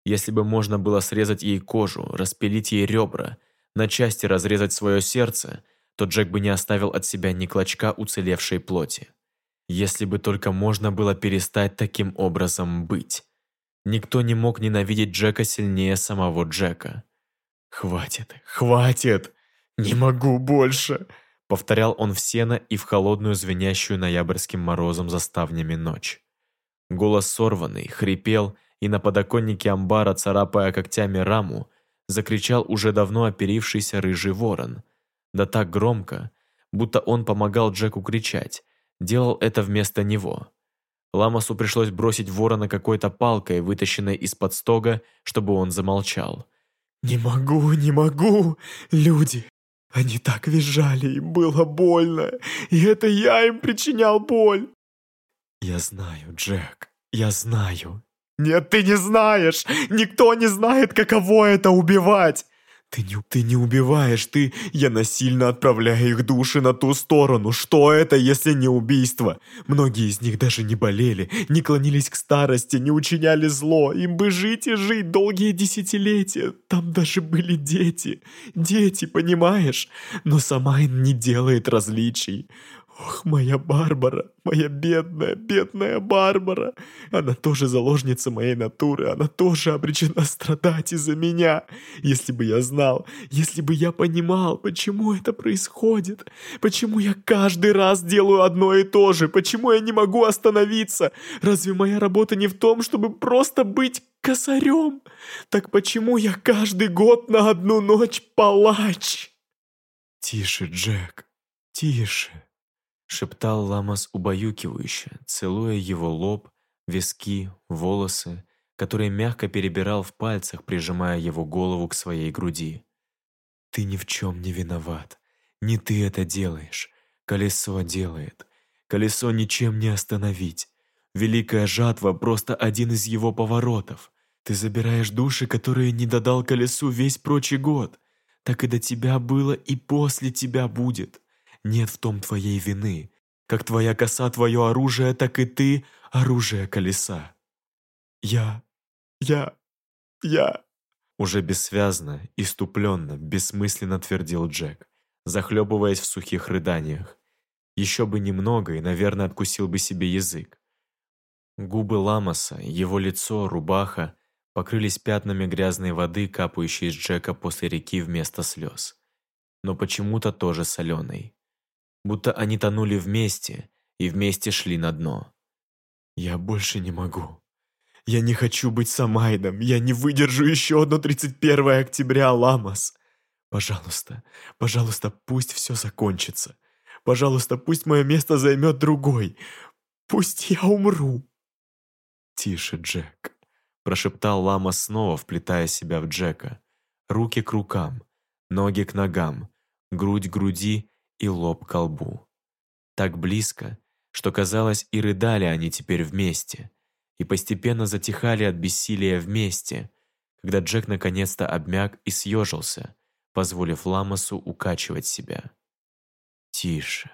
Если бы можно было срезать ей кожу, распилить ей ребра, на части разрезать свое сердце, то Джек бы не оставил от себя ни клочка уцелевшей плоти. Если бы только можно было перестать таким образом быть. Никто не мог ненавидеть Джека сильнее самого Джека. «Хватит, хватит! Не могу больше!» Повторял он в сено и в холодную, звенящую ноябрьским морозом за ставнями ночь. Голос сорванный, хрипел, и на подоконнике амбара, царапая когтями раму, закричал уже давно оперившийся рыжий ворон. Да так громко, будто он помогал Джеку кричать, делал это вместо него. Ламасу пришлось бросить ворона какой-то палкой, вытащенной из-под стога, чтобы он замолчал. «Не могу, не могу! Люди! Они так визжали, им было больно, и это я им причинял боль!» «Я знаю, Джек, я знаю!» «Нет, ты не знаешь! Никто не знает, каково это убивать!» «Ты не, ты не убиваешь, ты... Я насильно отправляю их души на ту сторону. Что это, если не убийство? Многие из них даже не болели, не клонились к старости, не учиняли зло. Им бы жить и жить долгие десятилетия. Там даже были дети. Дети, понимаешь? Но сама не делает различий. Ох, моя Барбара, моя бедная, бедная Барбара. Она тоже заложница моей натуры, она тоже обречена страдать из-за меня. Если бы я знал, если бы я понимал, почему это происходит, почему я каждый раз делаю одно и то же, почему я не могу остановиться. Разве моя работа не в том, чтобы просто быть косарем? Так почему я каждый год на одну ночь палач? Тише, Джек, тише шептал Ламас убаюкивающе, целуя его лоб, виски, волосы, которые мягко перебирал в пальцах, прижимая его голову к своей груди. «Ты ни в чем не виноват. Не ты это делаешь. Колесо делает. Колесо ничем не остановить. Великая жатва — просто один из его поворотов. Ты забираешь души, которые не додал колесу весь прочий год. Так и до тебя было, и после тебя будет. Нет в том твоей вины. Как твоя коса твое оружие, так и ты оружие колеса. Я... я... я...» Уже бессвязно, иступленно, бессмысленно твердил Джек, захлебываясь в сухих рыданиях. Еще бы немного и, наверное, откусил бы себе язык. Губы Ламоса, его лицо, рубаха покрылись пятнами грязной воды, капающей из Джека после реки вместо слез. Но почему-то тоже соленой. Будто они тонули вместе и вместе шли на дно. «Я больше не могу. Я не хочу быть Самайдом. Я не выдержу еще одно 31 октября, Ламос. Пожалуйста, пожалуйста, пусть все закончится. Пожалуйста, пусть мое место займет другой. Пусть я умру». «Тише, Джек», – прошептал Лама снова, вплетая себя в Джека. Руки к рукам, ноги к ногам, грудь к груди и лоб к лбу. Так близко, что казалось, и рыдали они теперь вместе, и постепенно затихали от бессилия вместе, когда Джек наконец-то обмяк и съежился, позволив Ламасу укачивать себя. «Тише,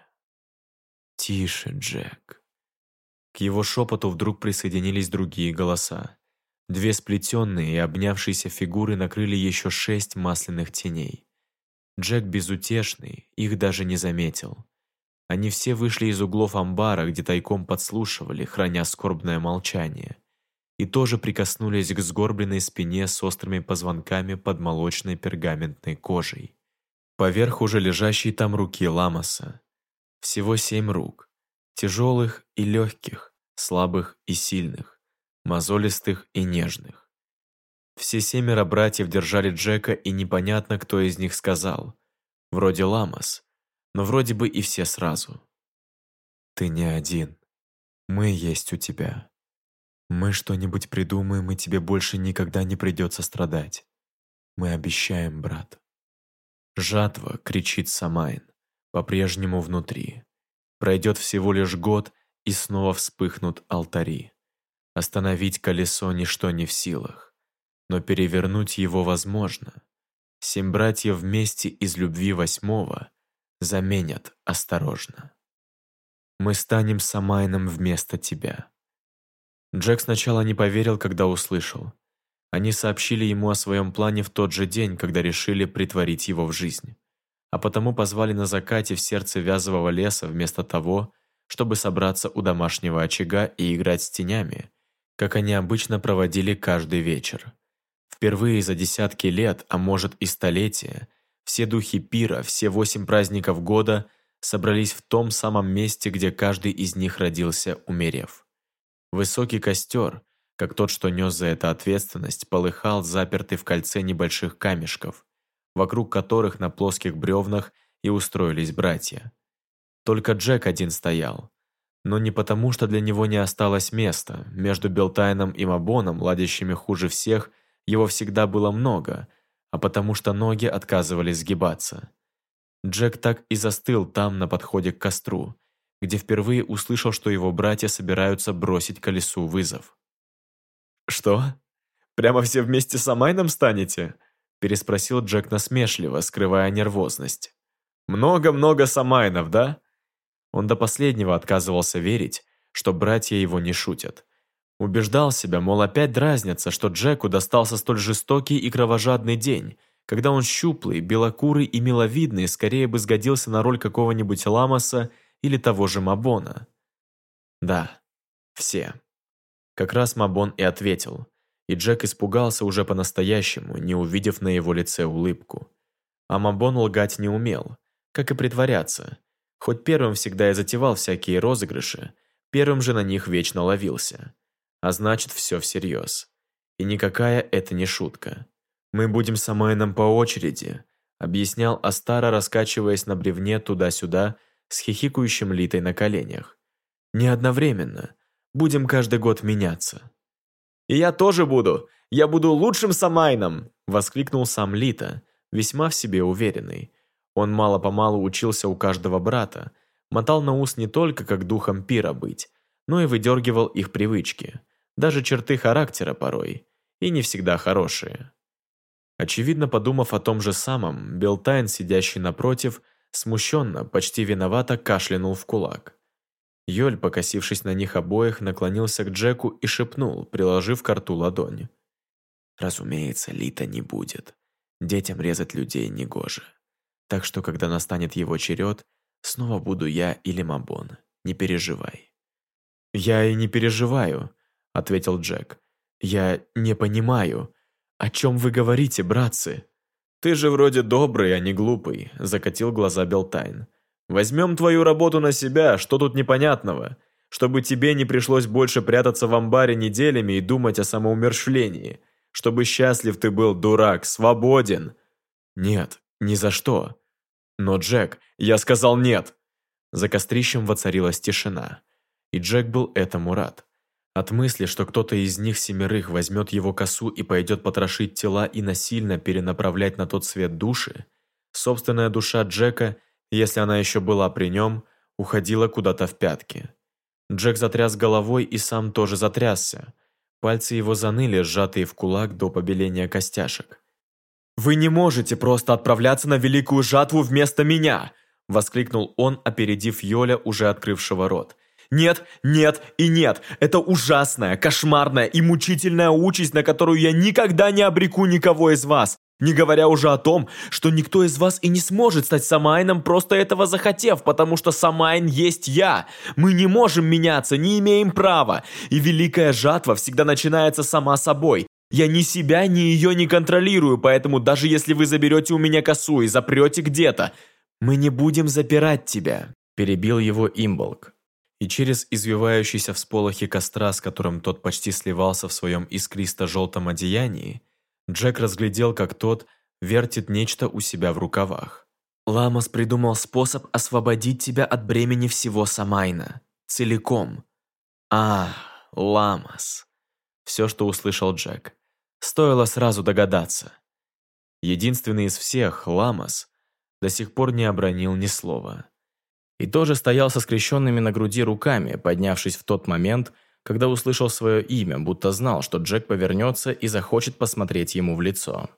тише, Джек». К его шепоту вдруг присоединились другие голоса. Две сплетенные и обнявшиеся фигуры накрыли еще шесть масляных теней. Джек безутешный, их даже не заметил. Они все вышли из углов амбара, где тайком подслушивали, храня скорбное молчание, и тоже прикоснулись к сгорбленной спине с острыми позвонками под молочной пергаментной кожей. Поверх уже лежащей там руки Ламаса. Всего семь рук, тяжелых и легких, слабых и сильных, мозолистых и нежных. Все семеро братьев держали Джека, и непонятно, кто из них сказал. Вроде Ламас, но вроде бы и все сразу. «Ты не один. Мы есть у тебя. Мы что-нибудь придумаем, и тебе больше никогда не придется страдать. Мы обещаем, брат». «Жатва!» — кричит Самайн, по-прежнему внутри. Пройдет всего лишь год, и снова вспыхнут алтари. Остановить колесо ничто не в силах, но перевернуть его возможно. Семь братьев вместе из любви восьмого заменят осторожно. Мы станем Самайном вместо тебя. Джек сначала не поверил, когда услышал. Они сообщили ему о своем плане в тот же день, когда решили притворить его в жизнь. А потому позвали на закате в сердце вязового леса вместо того, чтобы собраться у домашнего очага и играть с тенями, как они обычно проводили каждый вечер. Впервые за десятки лет, а может и столетия, все духи пира, все восемь праздников года собрались в том самом месте, где каждый из них родился, умерев. Высокий костер, как тот, что нес за это ответственность, полыхал, запертый в кольце небольших камешков, вокруг которых на плоских бревнах и устроились братья. Только Джек один стоял. Но не потому, что для него не осталось места. Между Белтайном и Мабоном, ладящими хуже всех, его всегда было много – а потому что ноги отказывались сгибаться. Джек так и застыл там, на подходе к костру, где впервые услышал, что его братья собираются бросить колесу вызов. «Что? Прямо все вместе с Амайном станете?» переспросил Джек насмешливо, скрывая нервозность. «Много-много Самайнов, да?» Он до последнего отказывался верить, что братья его не шутят. Убеждал себя, мол, опять дразнятся, что Джеку достался столь жестокий и кровожадный день, когда он щуплый, белокурый и миловидный скорее бы сгодился на роль какого-нибудь Ламоса или того же Мабона. Да, все. Как раз Мабон и ответил, и Джек испугался уже по-настоящему, не увидев на его лице улыбку. А Мабон лгать не умел, как и притворяться. Хоть первым всегда и затевал всякие розыгрыши, первым же на них вечно ловился а значит все всерьез. И никакая это не шутка. «Мы будем с Амайном по очереди», объяснял Астара, раскачиваясь на бревне туда-сюда с хихикающим Литой на коленях. «Не одновременно. Будем каждый год меняться». «И я тоже буду! Я буду лучшим Самайном!» воскликнул сам Лита, весьма в себе уверенный. Он мало-помалу учился у каждого брата, мотал на ус не только как духом пира быть, но и выдергивал их привычки – даже черты характера порой, и не всегда хорошие. Очевидно, подумав о том же самом, Белтайн, сидящий напротив, смущенно, почти виновато кашлянул в кулак. Йоль, покосившись на них обоих, наклонился к Джеку и шепнул, приложив к рту ладонь. «Разумеется, Лита не будет. Детям резать людей негоже. Так что, когда настанет его черед, снова буду я или Мабон. Не переживай». «Я и не переживаю», — ответил Джек. «Я не понимаю. О чем вы говорите, братцы?» «Ты же вроде добрый, а не глупый», — закатил глаза Белтайн. «Возьмем твою работу на себя, что тут непонятного? Чтобы тебе не пришлось больше прятаться в амбаре неделями и думать о самоумершвлении. Чтобы счастлив ты был, дурак, свободен». «Нет, ни за что». «Но, Джек, я сказал нет!» За кострищем воцарилась тишина. И Джек был этому рад. От мысли, что кто-то из них семерых возьмет его косу и пойдет потрошить тела и насильно перенаправлять на тот свет души, собственная душа Джека, если она еще была при нем, уходила куда-то в пятки. Джек затряс головой и сам тоже затрясся. Пальцы его заныли, сжатые в кулак до побеления костяшек. «Вы не можете просто отправляться на великую жатву вместо меня!» Воскликнул он, опередив Йоля, уже открывшего рот. Нет, нет и нет. Это ужасная, кошмарная и мучительная участь, на которую я никогда не обреку никого из вас. Не говоря уже о том, что никто из вас и не сможет стать Самайном, просто этого захотев, потому что Самайн есть я. Мы не можем меняться, не имеем права. И великая жатва всегда начинается сама собой. Я ни себя, ни ее не контролирую, поэтому даже если вы заберете у меня косу и запрете где-то, мы не будем запирать тебя», – перебил его Имболк и через извивающийся всполохи костра, с которым тот почти сливался в своем искристо-желтом одеянии, Джек разглядел, как тот вертит нечто у себя в рукавах. «Ламос придумал способ освободить тебя от бремени всего Самайна. Целиком». «А, Ламос». Все, что услышал Джек. Стоило сразу догадаться. Единственный из всех, Ламос, до сих пор не обронил ни слова и тоже стоял со скрещенными на груди руками, поднявшись в тот момент, когда услышал свое имя, будто знал, что Джек повернется и захочет посмотреть ему в лицо.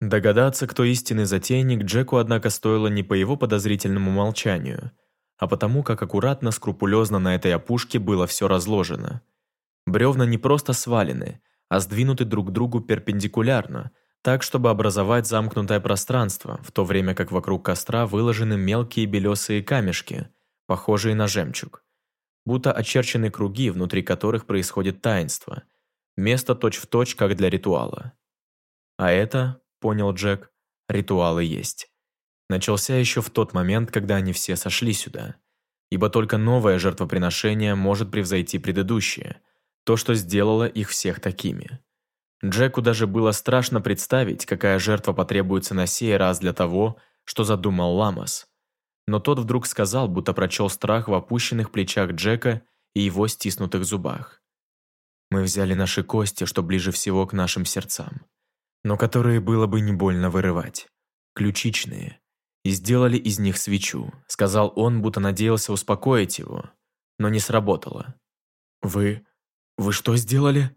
Догадаться, кто истинный затейник, Джеку, однако, стоило не по его подозрительному молчанию, а потому, как аккуратно, скрупулезно на этой опушке было все разложено. Бревна не просто свалены, а сдвинуты друг к другу перпендикулярно – так, чтобы образовать замкнутое пространство, в то время как вокруг костра выложены мелкие белесые камешки, похожие на жемчуг. Будто очерчены круги, внутри которых происходит таинство. Место точь-в-точь, точь, как для ритуала. А это, понял Джек, ритуалы есть. Начался еще в тот момент, когда они все сошли сюда. Ибо только новое жертвоприношение может превзойти предыдущее, то, что сделало их всех такими. Джеку даже было страшно представить, какая жертва потребуется на сей раз для того, что задумал Ламас. Но тот вдруг сказал, будто прочел страх в опущенных плечах Джека и его стиснутых зубах. «Мы взяли наши кости, что ближе всего к нашим сердцам, но которые было бы не больно вырывать. Ключичные. И сделали из них свечу», — сказал он, будто надеялся успокоить его, но не сработало. «Вы... вы что сделали?»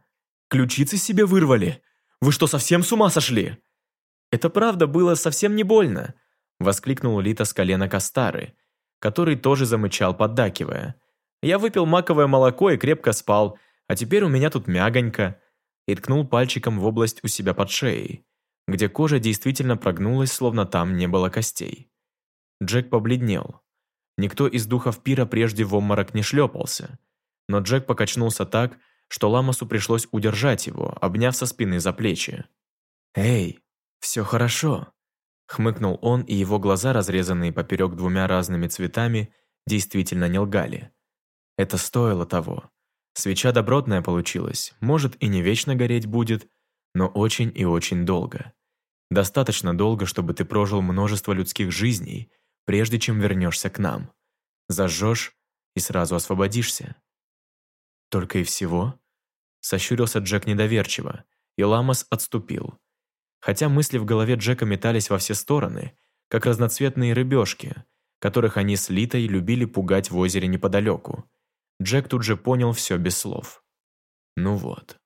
Ключицы себе вырвали? Вы что, совсем с ума сошли?» «Это правда было совсем не больно», — воскликнул Лита с колена Кастары, который тоже замычал, поддакивая. «Я выпил маковое молоко и крепко спал, а теперь у меня тут мягонько», и ткнул пальчиком в область у себя под шеей, где кожа действительно прогнулась, словно там не было костей. Джек побледнел. Никто из духов пира прежде в обморок не шлепался, но Джек покачнулся так, что Ламасу пришлось удержать его, обняв со спины за плечи. «Эй, все хорошо», — хмыкнул он, и его глаза, разрезанные поперек двумя разными цветами, действительно не лгали. Это стоило того. Свеча добротная получилась, может и не вечно гореть будет, но очень и очень долго. Достаточно долго, чтобы ты прожил множество людских жизней, прежде чем вернешься к нам. Зажжешь и сразу освободишься. «Только и всего?» Сощурился Джек недоверчиво, и Ламос отступил. Хотя мысли в голове Джека метались во все стороны, как разноцветные рыбешки, которых они с Литой любили пугать в озере неподалеку. Джек тут же понял все без слов. Ну вот.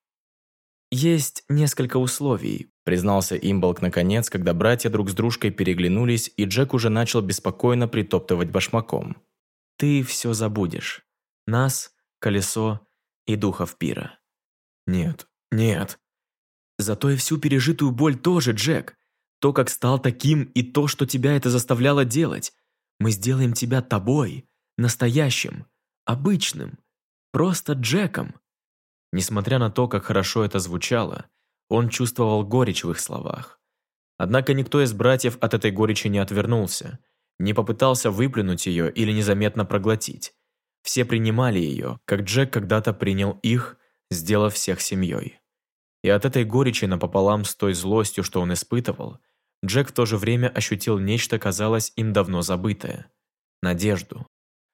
«Есть несколько условий», — признался Имболк наконец, когда братья друг с дружкой переглянулись, и Джек уже начал беспокойно притоптывать башмаком. «Ты все забудешь. Нас, колесо и духов пира. Нет, нет. Зато и всю пережитую боль тоже, Джек. То, как стал таким, и то, что тебя это заставляло делать. Мы сделаем тебя тобой, настоящим, обычным, просто Джеком». Несмотря на то, как хорошо это звучало, он чувствовал горечь в их словах. Однако никто из братьев от этой горечи не отвернулся, не попытался выплюнуть ее или незаметно проглотить. Все принимали ее, как Джек когда-то принял их, сделав всех семьей. И от этой горечи напополам с той злостью, что он испытывал, Джек в то же время ощутил нечто, казалось, им давно забытое – надежду.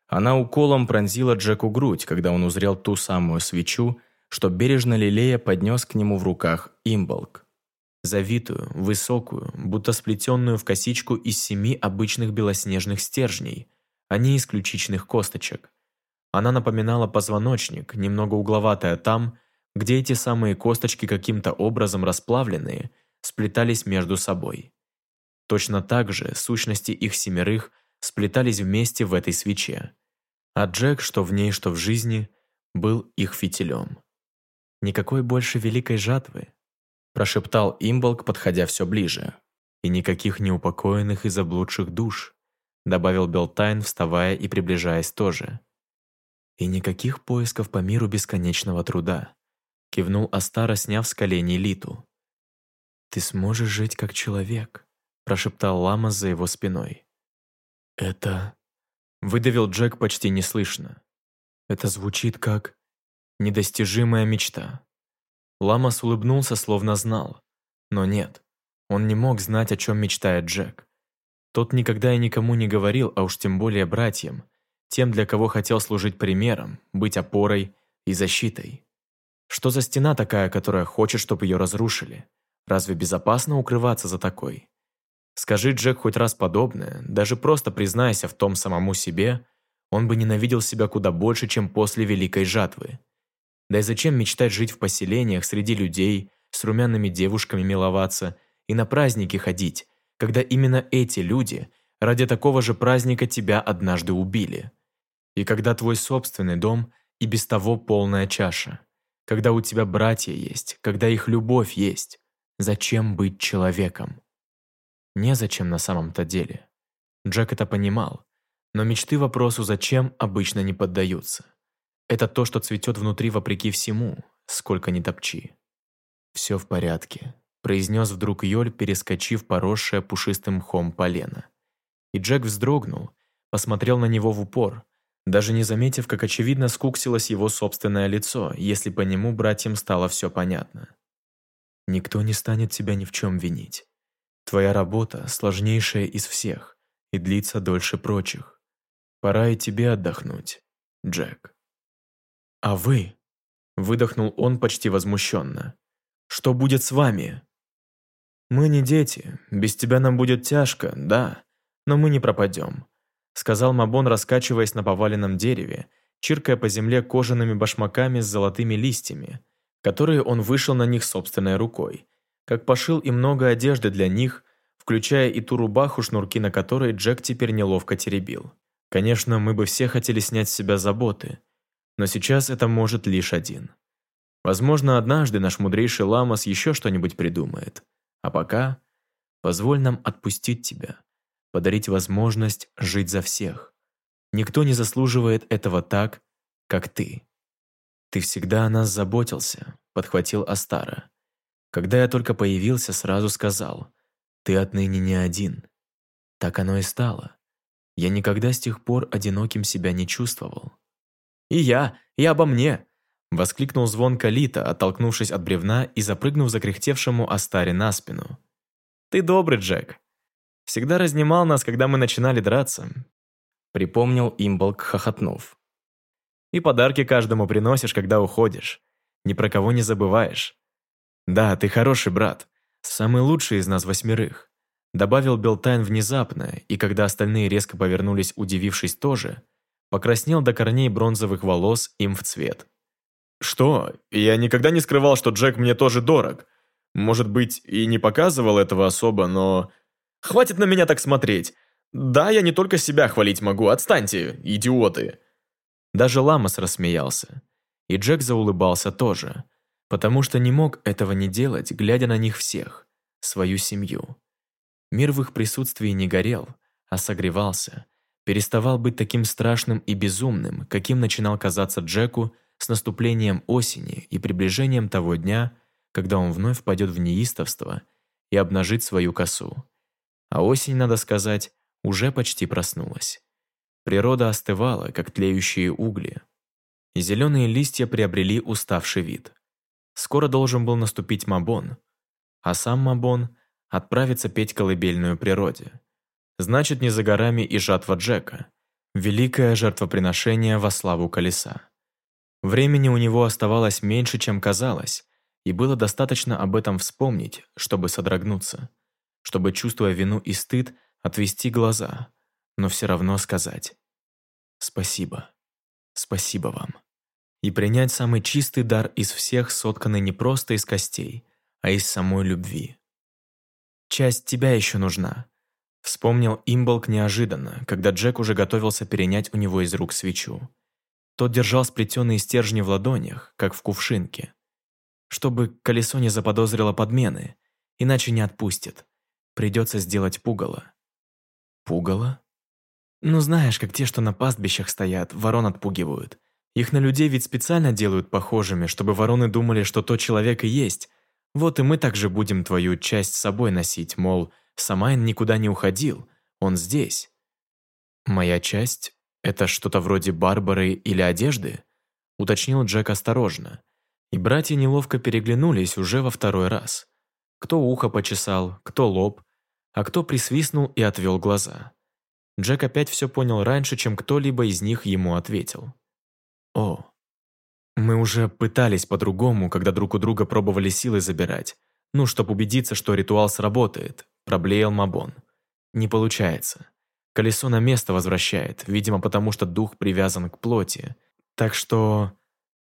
Она уколом пронзила Джеку грудь, когда он узрел ту самую свечу, что бережно лелея поднес к нему в руках имболк завитую, высокую, будто сплетенную в косичку из семи обычных белоснежных стержней, а не из косточек. Она напоминала позвоночник, немного угловатая там, где эти самые косточки каким-то образом расплавленные, сплетались между собой. Точно так же сущности их семерых сплетались вместе в этой свече, а Джек, что в ней, что в жизни, был их фитилем. Никакой больше великой жатвы, прошептал Имболк, подходя все ближе. «И никаких неупокоенных и заблудших душ», добавил Белтайн, вставая и приближаясь тоже. «И никаких поисков по миру бесконечного труда», кивнул Астара, сняв с коленей Литу. «Ты сможешь жить как человек», прошептал Лама за его спиной. «Это...» выдавил Джек почти неслышно. «Это звучит как недостижимая мечта». Ламас улыбнулся, словно знал. Но нет, он не мог знать, о чем мечтает Джек. Тот никогда и никому не говорил, а уж тем более братьям, тем, для кого хотел служить примером, быть опорой и защитой. Что за стена такая, которая хочет, чтобы ее разрушили? Разве безопасно укрываться за такой? Скажи Джек хоть раз подобное, даже просто признайся в том самому себе, он бы ненавидел себя куда больше, чем после Великой Жатвы. Да и зачем мечтать жить в поселениях среди людей, с румяными девушками миловаться и на праздники ходить, когда именно эти люди ради такого же праздника тебя однажды убили? И когда твой собственный дом и без того полная чаша, когда у тебя братья есть, когда их любовь есть, зачем быть человеком? Незачем на самом-то деле. Джек это понимал, но мечты вопросу «зачем» обычно не поддаются. Это то, что цветет внутри вопреки всему, сколько ни топчи. «Все в порядке», – произнес вдруг Йоль, перескочив поросшее пушистым мхом полено. И Джек вздрогнул, посмотрел на него в упор, даже не заметив, как очевидно скуксилось его собственное лицо, если по нему братьям стало все понятно. «Никто не станет тебя ни в чем винить. Твоя работа сложнейшая из всех и длится дольше прочих. Пора и тебе отдохнуть, Джек». «А вы?» – выдохнул он почти возмущенно. «Что будет с вами?» «Мы не дети. Без тебя нам будет тяжко, да. Но мы не пропадем», – сказал Мабон, раскачиваясь на поваленном дереве, чиркая по земле кожаными башмаками с золотыми листьями, которые он вышел на них собственной рукой, как пошил и много одежды для них, включая и ту рубаху, шнурки на которой Джек теперь неловко теребил. Конечно, мы бы все хотели снять с себя заботы, но сейчас это может лишь один. Возможно, однажды наш мудрейший Ламас еще что-нибудь придумает. А пока позволь нам отпустить тебя, подарить возможность жить за всех. Никто не заслуживает этого так, как ты. Ты всегда о нас заботился, подхватил Астара. Когда я только появился, сразу сказал, ты отныне не один. Так оно и стало. Я никогда с тех пор одиноким себя не чувствовал. «И я! И обо мне!» Воскликнул звонко Лита, оттолкнувшись от бревна и запрыгнув закряхтевшему Астаре на спину. «Ты добрый, Джек. Всегда разнимал нас, когда мы начинали драться», припомнил Имболк, хохотнув. «И подарки каждому приносишь, когда уходишь. Ни про кого не забываешь. Да, ты хороший брат. Самый лучший из нас восьмерых», добавил Белтайн внезапно, и когда остальные резко повернулись, удивившись тоже, покраснел до корней бронзовых волос им в цвет. «Что? Я никогда не скрывал, что Джек мне тоже дорог. Может быть, и не показывал этого особо, но... Хватит на меня так смотреть. Да, я не только себя хвалить могу, отстаньте, идиоты!» Даже Ламас рассмеялся. И Джек заулыбался тоже, потому что не мог этого не делать, глядя на них всех, свою семью. Мир в их присутствии не горел, а согревался – переставал быть таким страшным и безумным, каким начинал казаться Джеку с наступлением осени и приближением того дня, когда он вновь впадет в неистовство и обнажит свою косу. А осень, надо сказать, уже почти проснулась. Природа остывала, как тлеющие угли. Зеленые листья приобрели уставший вид. Скоро должен был наступить Мабон, а сам Мабон отправится петь колыбельную природе. Значит, не за горами и жатва Джека. Великое жертвоприношение во славу колеса. Времени у него оставалось меньше, чем казалось, и было достаточно об этом вспомнить, чтобы содрогнуться, чтобы, чувствуя вину и стыд, отвести глаза, но все равно сказать «Спасибо, спасибо вам» и принять самый чистый дар из всех, сотканный не просто из костей, а из самой любви. «Часть тебя еще нужна», — вспомнил Имболк неожиданно, когда Джек уже готовился перенять у него из рук свечу. Тот держал сплетенные стержни в ладонях, как в кувшинке. Чтобы колесо не заподозрило подмены, иначе не отпустит. Придется сделать пугало. Пугало? Ну знаешь, как те, что на пастбищах стоят, ворон отпугивают. Их на людей ведь специально делают похожими, чтобы вороны думали, что тот человек и есть. Вот и мы также будем твою часть с собой носить, мол, Самайн никуда не уходил, он здесь. Моя часть «Это что-то вроде Барбары или одежды?» — уточнил Джек осторожно. И братья неловко переглянулись уже во второй раз. Кто ухо почесал, кто лоб, а кто присвистнул и отвел глаза. Джек опять все понял раньше, чем кто-либо из них ему ответил. «О, мы уже пытались по-другому, когда друг у друга пробовали силы забирать. Ну, чтобы убедиться, что ритуал сработает», – проблеял Мабон. «Не получается. Колесо на место возвращает, видимо, потому что дух привязан к плоти. Так что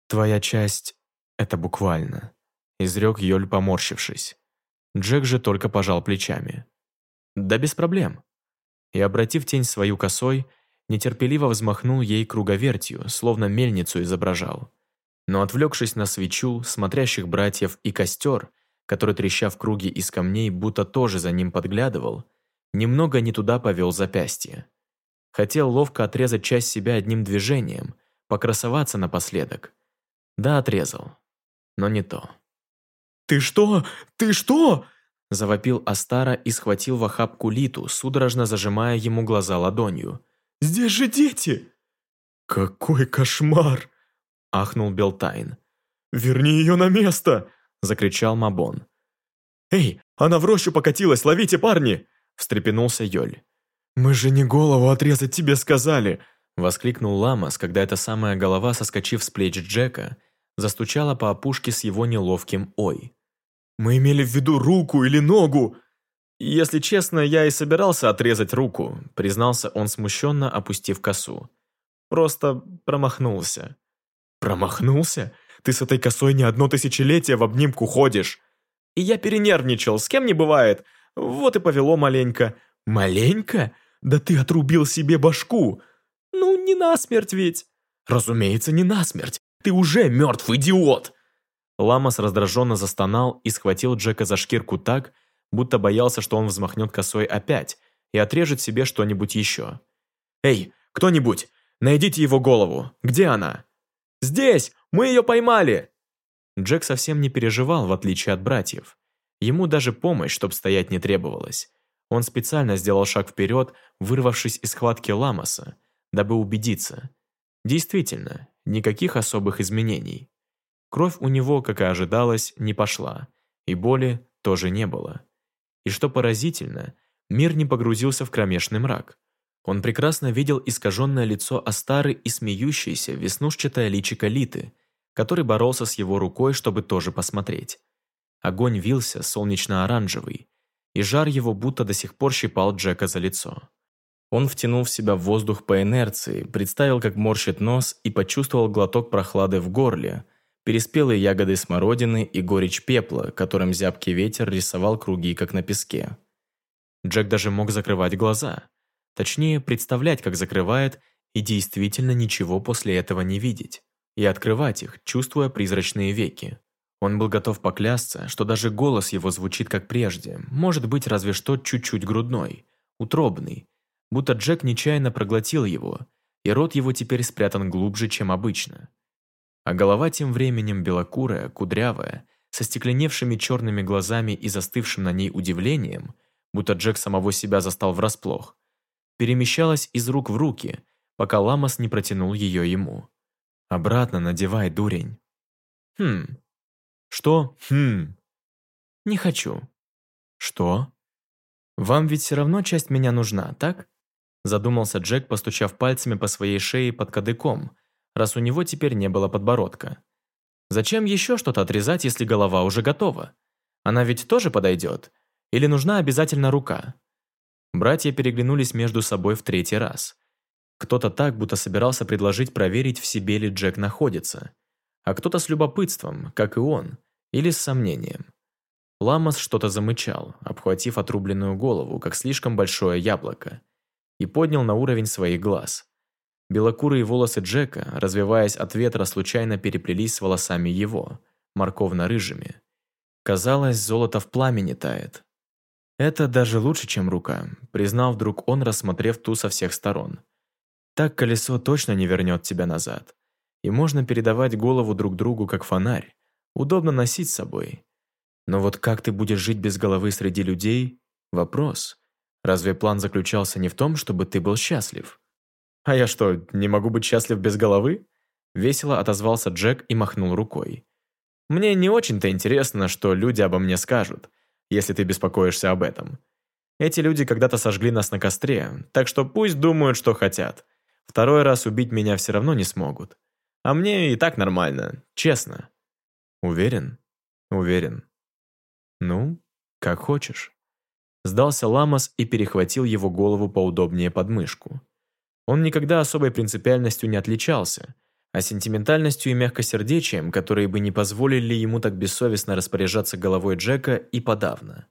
твоя часть — это буквально», — изрек Йоль, поморщившись. Джек же только пожал плечами. «Да без проблем». И, обратив тень свою косой, нетерпеливо взмахнул ей круговертью, словно мельницу изображал. Но отвлекшись на свечу, смотрящих братьев и костер, который, треща в круге из камней, будто тоже за ним подглядывал, Немного не туда повел запястье. Хотел ловко отрезать часть себя одним движением, покрасоваться напоследок. Да, отрезал. Но не то. «Ты что? Ты что?» Завопил Астара и схватил в охапку Литу, судорожно зажимая ему глаза ладонью. «Здесь же дети!» «Какой кошмар!» Ахнул Белтайн. «Верни ее на место!» Закричал Мабон. «Эй, она в рощу покатилась, ловите, парни!» встрепенулся Йоль. «Мы же не голову отрезать тебе сказали!» Воскликнул Ламас, когда эта самая голова, соскочив с плеч Джека, застучала по опушке с его неловким «Ой». «Мы имели в виду руку или ногу!» «Если честно, я и собирался отрезать руку», признался он смущенно, опустив косу. «Просто промахнулся». «Промахнулся? Ты с этой косой не одно тысячелетие в обнимку ходишь!» «И я перенервничал, с кем не бывает. Вот и повело маленько. Маленько? Да ты отрубил себе башку. Ну, не насмерть ведь. Разумеется, не насмерть. Ты уже мертв, идиот. Ламас раздраженно застонал и схватил Джека за шкирку так, будто боялся, что он взмахнет косой опять и отрежет себе что-нибудь еще. «Эй, кто-нибудь, найдите его голову. Где она?» «Здесь! Мы ее поймали!» Джек совсем не переживал, в отличие от братьев. Ему даже помощь, чтоб стоять, не требовалась. Он специально сделал шаг вперед, вырвавшись из схватки Ламаса, дабы убедиться. Действительно, никаких особых изменений. Кровь у него, как и ожидалось, не пошла, и боли тоже не было. И что поразительно, мир не погрузился в кромешный мрак. Он прекрасно видел искаженное лицо Астары и смеющееся веснушчатое личико Литы, который боролся с его рукой, чтобы тоже посмотреть. Огонь вился, солнечно-оранжевый, и жар его будто до сих пор щипал Джека за лицо. Он втянул в себя воздух по инерции, представил, как морщит нос и почувствовал глоток прохлады в горле, переспелые ягоды смородины и горечь пепла, которым зябкий ветер рисовал круги, как на песке. Джек даже мог закрывать глаза. Точнее, представлять, как закрывает, и действительно ничего после этого не видеть. И открывать их, чувствуя призрачные веки. Он был готов поклясться, что даже голос его звучит как прежде, может быть, разве что чуть-чуть грудной, утробный, будто Джек нечаянно проглотил его, и рот его теперь спрятан глубже, чем обычно. А голова тем временем белокурая, кудрявая, со стекленевшими черными глазами и застывшим на ней удивлением, будто Джек самого себя застал врасплох, перемещалась из рук в руки, пока Ламас не протянул ее ему. «Обратно надевай, дурень». «Хм». «Что? Хм». «Не хочу». «Что?» «Вам ведь все равно часть меня нужна, так?» Задумался Джек, постучав пальцами по своей шее под кадыком, раз у него теперь не было подбородка. «Зачем еще что-то отрезать, если голова уже готова? Она ведь тоже подойдет? Или нужна обязательно рука?» Братья переглянулись между собой в третий раз. Кто-то так, будто собирался предложить проверить, в себе ли Джек находится, а кто-то с любопытством, как и он, или с сомнением. Ламас что-то замычал, обхватив отрубленную голову, как слишком большое яблоко, и поднял на уровень своих глаз. Белокурые волосы Джека, развиваясь от ветра, случайно переплелись с волосами его, морковно-рыжими. Казалось, золото в пламени тает. Это даже лучше, чем рука, признал вдруг он, рассмотрев ту со всех сторон. Так колесо точно не вернет тебя назад. И можно передавать голову друг другу, как фонарь. Удобно носить с собой. Но вот как ты будешь жить без головы среди людей – вопрос. Разве план заключался не в том, чтобы ты был счастлив? А я что, не могу быть счастлив без головы? Весело отозвался Джек и махнул рукой. Мне не очень-то интересно, что люди обо мне скажут, если ты беспокоишься об этом. Эти люди когда-то сожгли нас на костре, так что пусть думают, что хотят. Второй раз убить меня все равно не смогут. А мне и так нормально, честно. Уверен? Уверен. Ну, как хочешь. Сдался Ламас и перехватил его голову поудобнее под мышку. Он никогда особой принципиальностью не отличался, а сентиментальностью и мягкосердечием, которые бы не позволили ему так бессовестно распоряжаться головой Джека и подавно.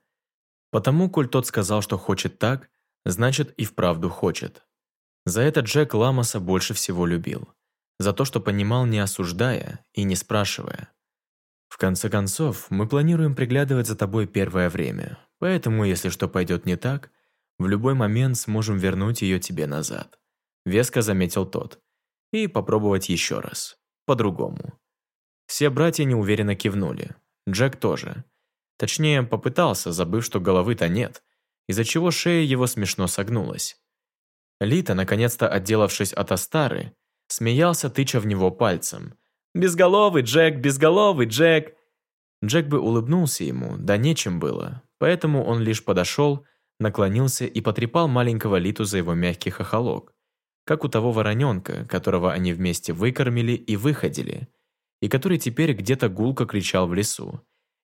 Потому, коль тот сказал, что хочет так, значит и вправду хочет. За это Джек Ламаса больше всего любил. За то, что понимал, не осуждая и не спрашивая. В конце концов, мы планируем приглядывать за тобой первое время, поэтому, если что пойдет не так, в любой момент сможем вернуть ее тебе назад. Веско заметил тот. И попробовать еще раз. По-другому. Все братья неуверенно кивнули. Джек тоже. Точнее, попытался, забыв, что головы-то нет, из-за чего шея его смешно согнулась. Лита, наконец-то отделавшись от Астары, смеялся, тыча в него пальцем. «Безголовый, Джек, безголовый, Джек!» Джек бы улыбнулся ему, да нечем было, поэтому он лишь подошел, наклонился и потрепал маленького Литу за его мягкий хохолок, как у того вороненка, которого они вместе выкормили и выходили, и который теперь где-то гулко кричал в лесу,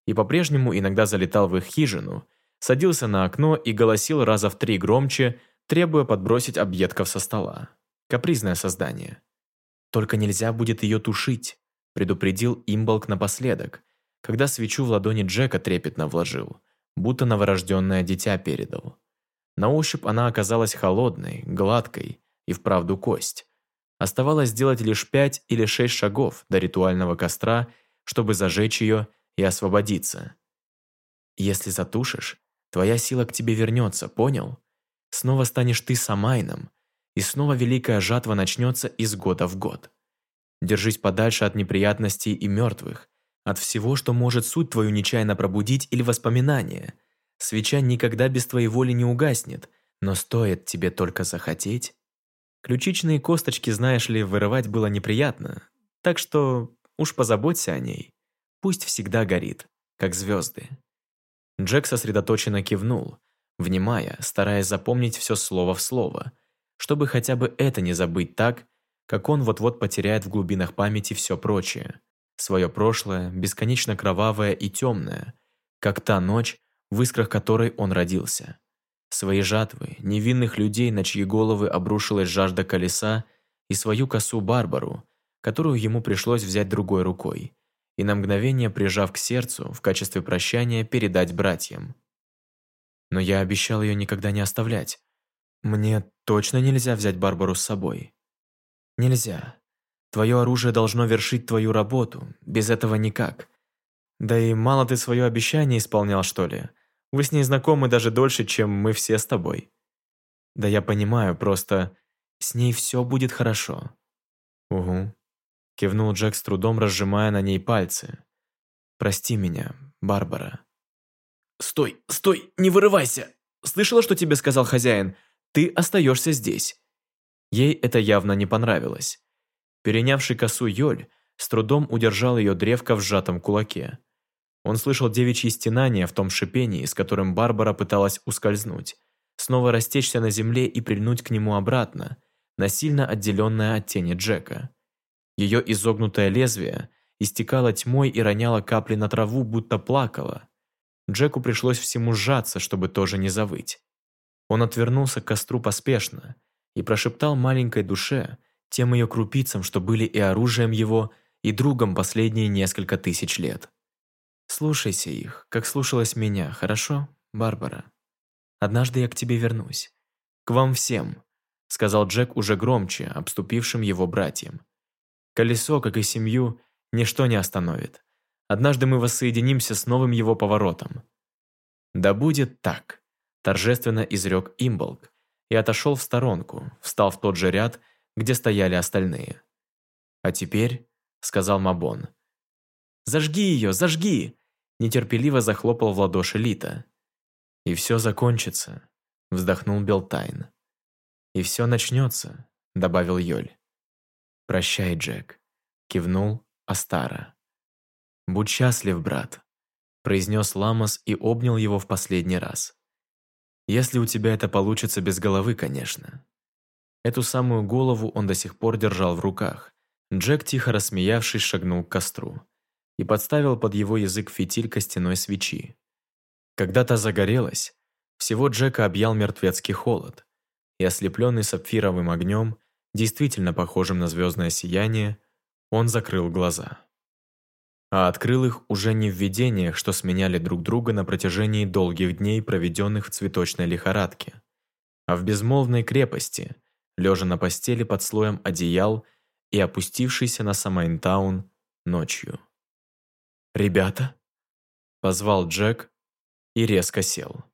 и по-прежнему иногда залетал в их хижину, садился на окно и голосил раза в три громче, требуя подбросить объедков со стола. Капризное создание. «Только нельзя будет ее тушить», предупредил Имболк напоследок, когда свечу в ладони Джека трепетно вложил, будто новорожденное дитя передал. На ощупь она оказалась холодной, гладкой и вправду кость. Оставалось сделать лишь пять или шесть шагов до ритуального костра, чтобы зажечь ее и освободиться. «Если затушишь, твоя сила к тебе вернется, понял?» Снова станешь ты Самайном, и снова великая жатва начнется из года в год. Держись подальше от неприятностей и мертвых, от всего, что может суть твою нечаянно пробудить или воспоминания. Свеча никогда без твоей воли не угаснет, но стоит тебе только захотеть. Ключичные косточки, знаешь ли, вырывать было неприятно, так что уж позаботься о ней. Пусть всегда горит, как звезды. Джек сосредоточенно кивнул, внимая, стараясь запомнить все слово в слово, чтобы хотя бы это не забыть так, как он вот-вот потеряет в глубинах памяти все прочее, свое прошлое, бесконечно кровавое и темное, как та ночь, в искрах которой он родился. Свои жатвы, невинных людей, на чьи головы обрушилась жажда колеса, и свою косу Барбару, которую ему пришлось взять другой рукой, и на мгновение прижав к сердцу в качестве прощания передать братьям но я обещал ее никогда не оставлять. Мне точно нельзя взять Барбару с собой. Нельзя. Твое оружие должно вершить твою работу, без этого никак. Да и мало ты свое обещание исполнял, что ли? Вы с ней знакомы даже дольше, чем мы все с тобой. Да я понимаю, просто с ней все будет хорошо». «Угу», – кивнул Джек с трудом, разжимая на ней пальцы. «Прости меня, Барбара». «Стой, стой, не вырывайся! Слышала, что тебе сказал хозяин? Ты остаешься здесь». Ей это явно не понравилось. Перенявший косу Йоль с трудом удержал ее древко в сжатом кулаке. Он слышал девичьи стенания в том шипении, с которым Барбара пыталась ускользнуть, снова растечься на земле и прильнуть к нему обратно, насильно отделенная от тени Джека. Ее изогнутое лезвие истекало тьмой и роняло капли на траву, будто плакало. Джеку пришлось всему сжаться, чтобы тоже не завыть. Он отвернулся к костру поспешно и прошептал маленькой душе, тем ее крупицам, что были и оружием его, и другом последние несколько тысяч лет. Слушайся их, как слушалась меня, хорошо, Барбара? Однажды я к тебе вернусь. К вам всем, сказал Джек уже громче, обступившим его братьям. Колесо, как и семью, ничто не остановит. Однажды мы воссоединимся с новым его поворотом. Да будет так, торжественно изрек Имболк и отошел в сторонку, встал в тот же ряд, где стояли остальные. А теперь, сказал Мабон, Зажги ее, зажги!» Нетерпеливо захлопал в ладоши Лита. «И все закончится», — вздохнул Белтайн. «И все начнется», — добавил Йоль. «Прощай, Джек», — кивнул Астара. «Будь счастлив, брат», — произнес Ламос и обнял его в последний раз. «Если у тебя это получится без головы, конечно». Эту самую голову он до сих пор держал в руках. Джек, тихо рассмеявшись, шагнул к костру и подставил под его язык фитиль костяной свечи. Когда та загорелась, всего Джека объял мертвецкий холод, и ослепленный сапфировым огнем, действительно похожим на звездное сияние, он закрыл глаза. А открыл их уже не в видениях, что сменяли друг друга на протяжении долгих дней, проведенных в цветочной лихорадке, а в безмолвной крепости, лежа на постели под слоем одеял и опустившийся на Самайнтаун ночью. «Ребята?» – позвал Джек и резко сел.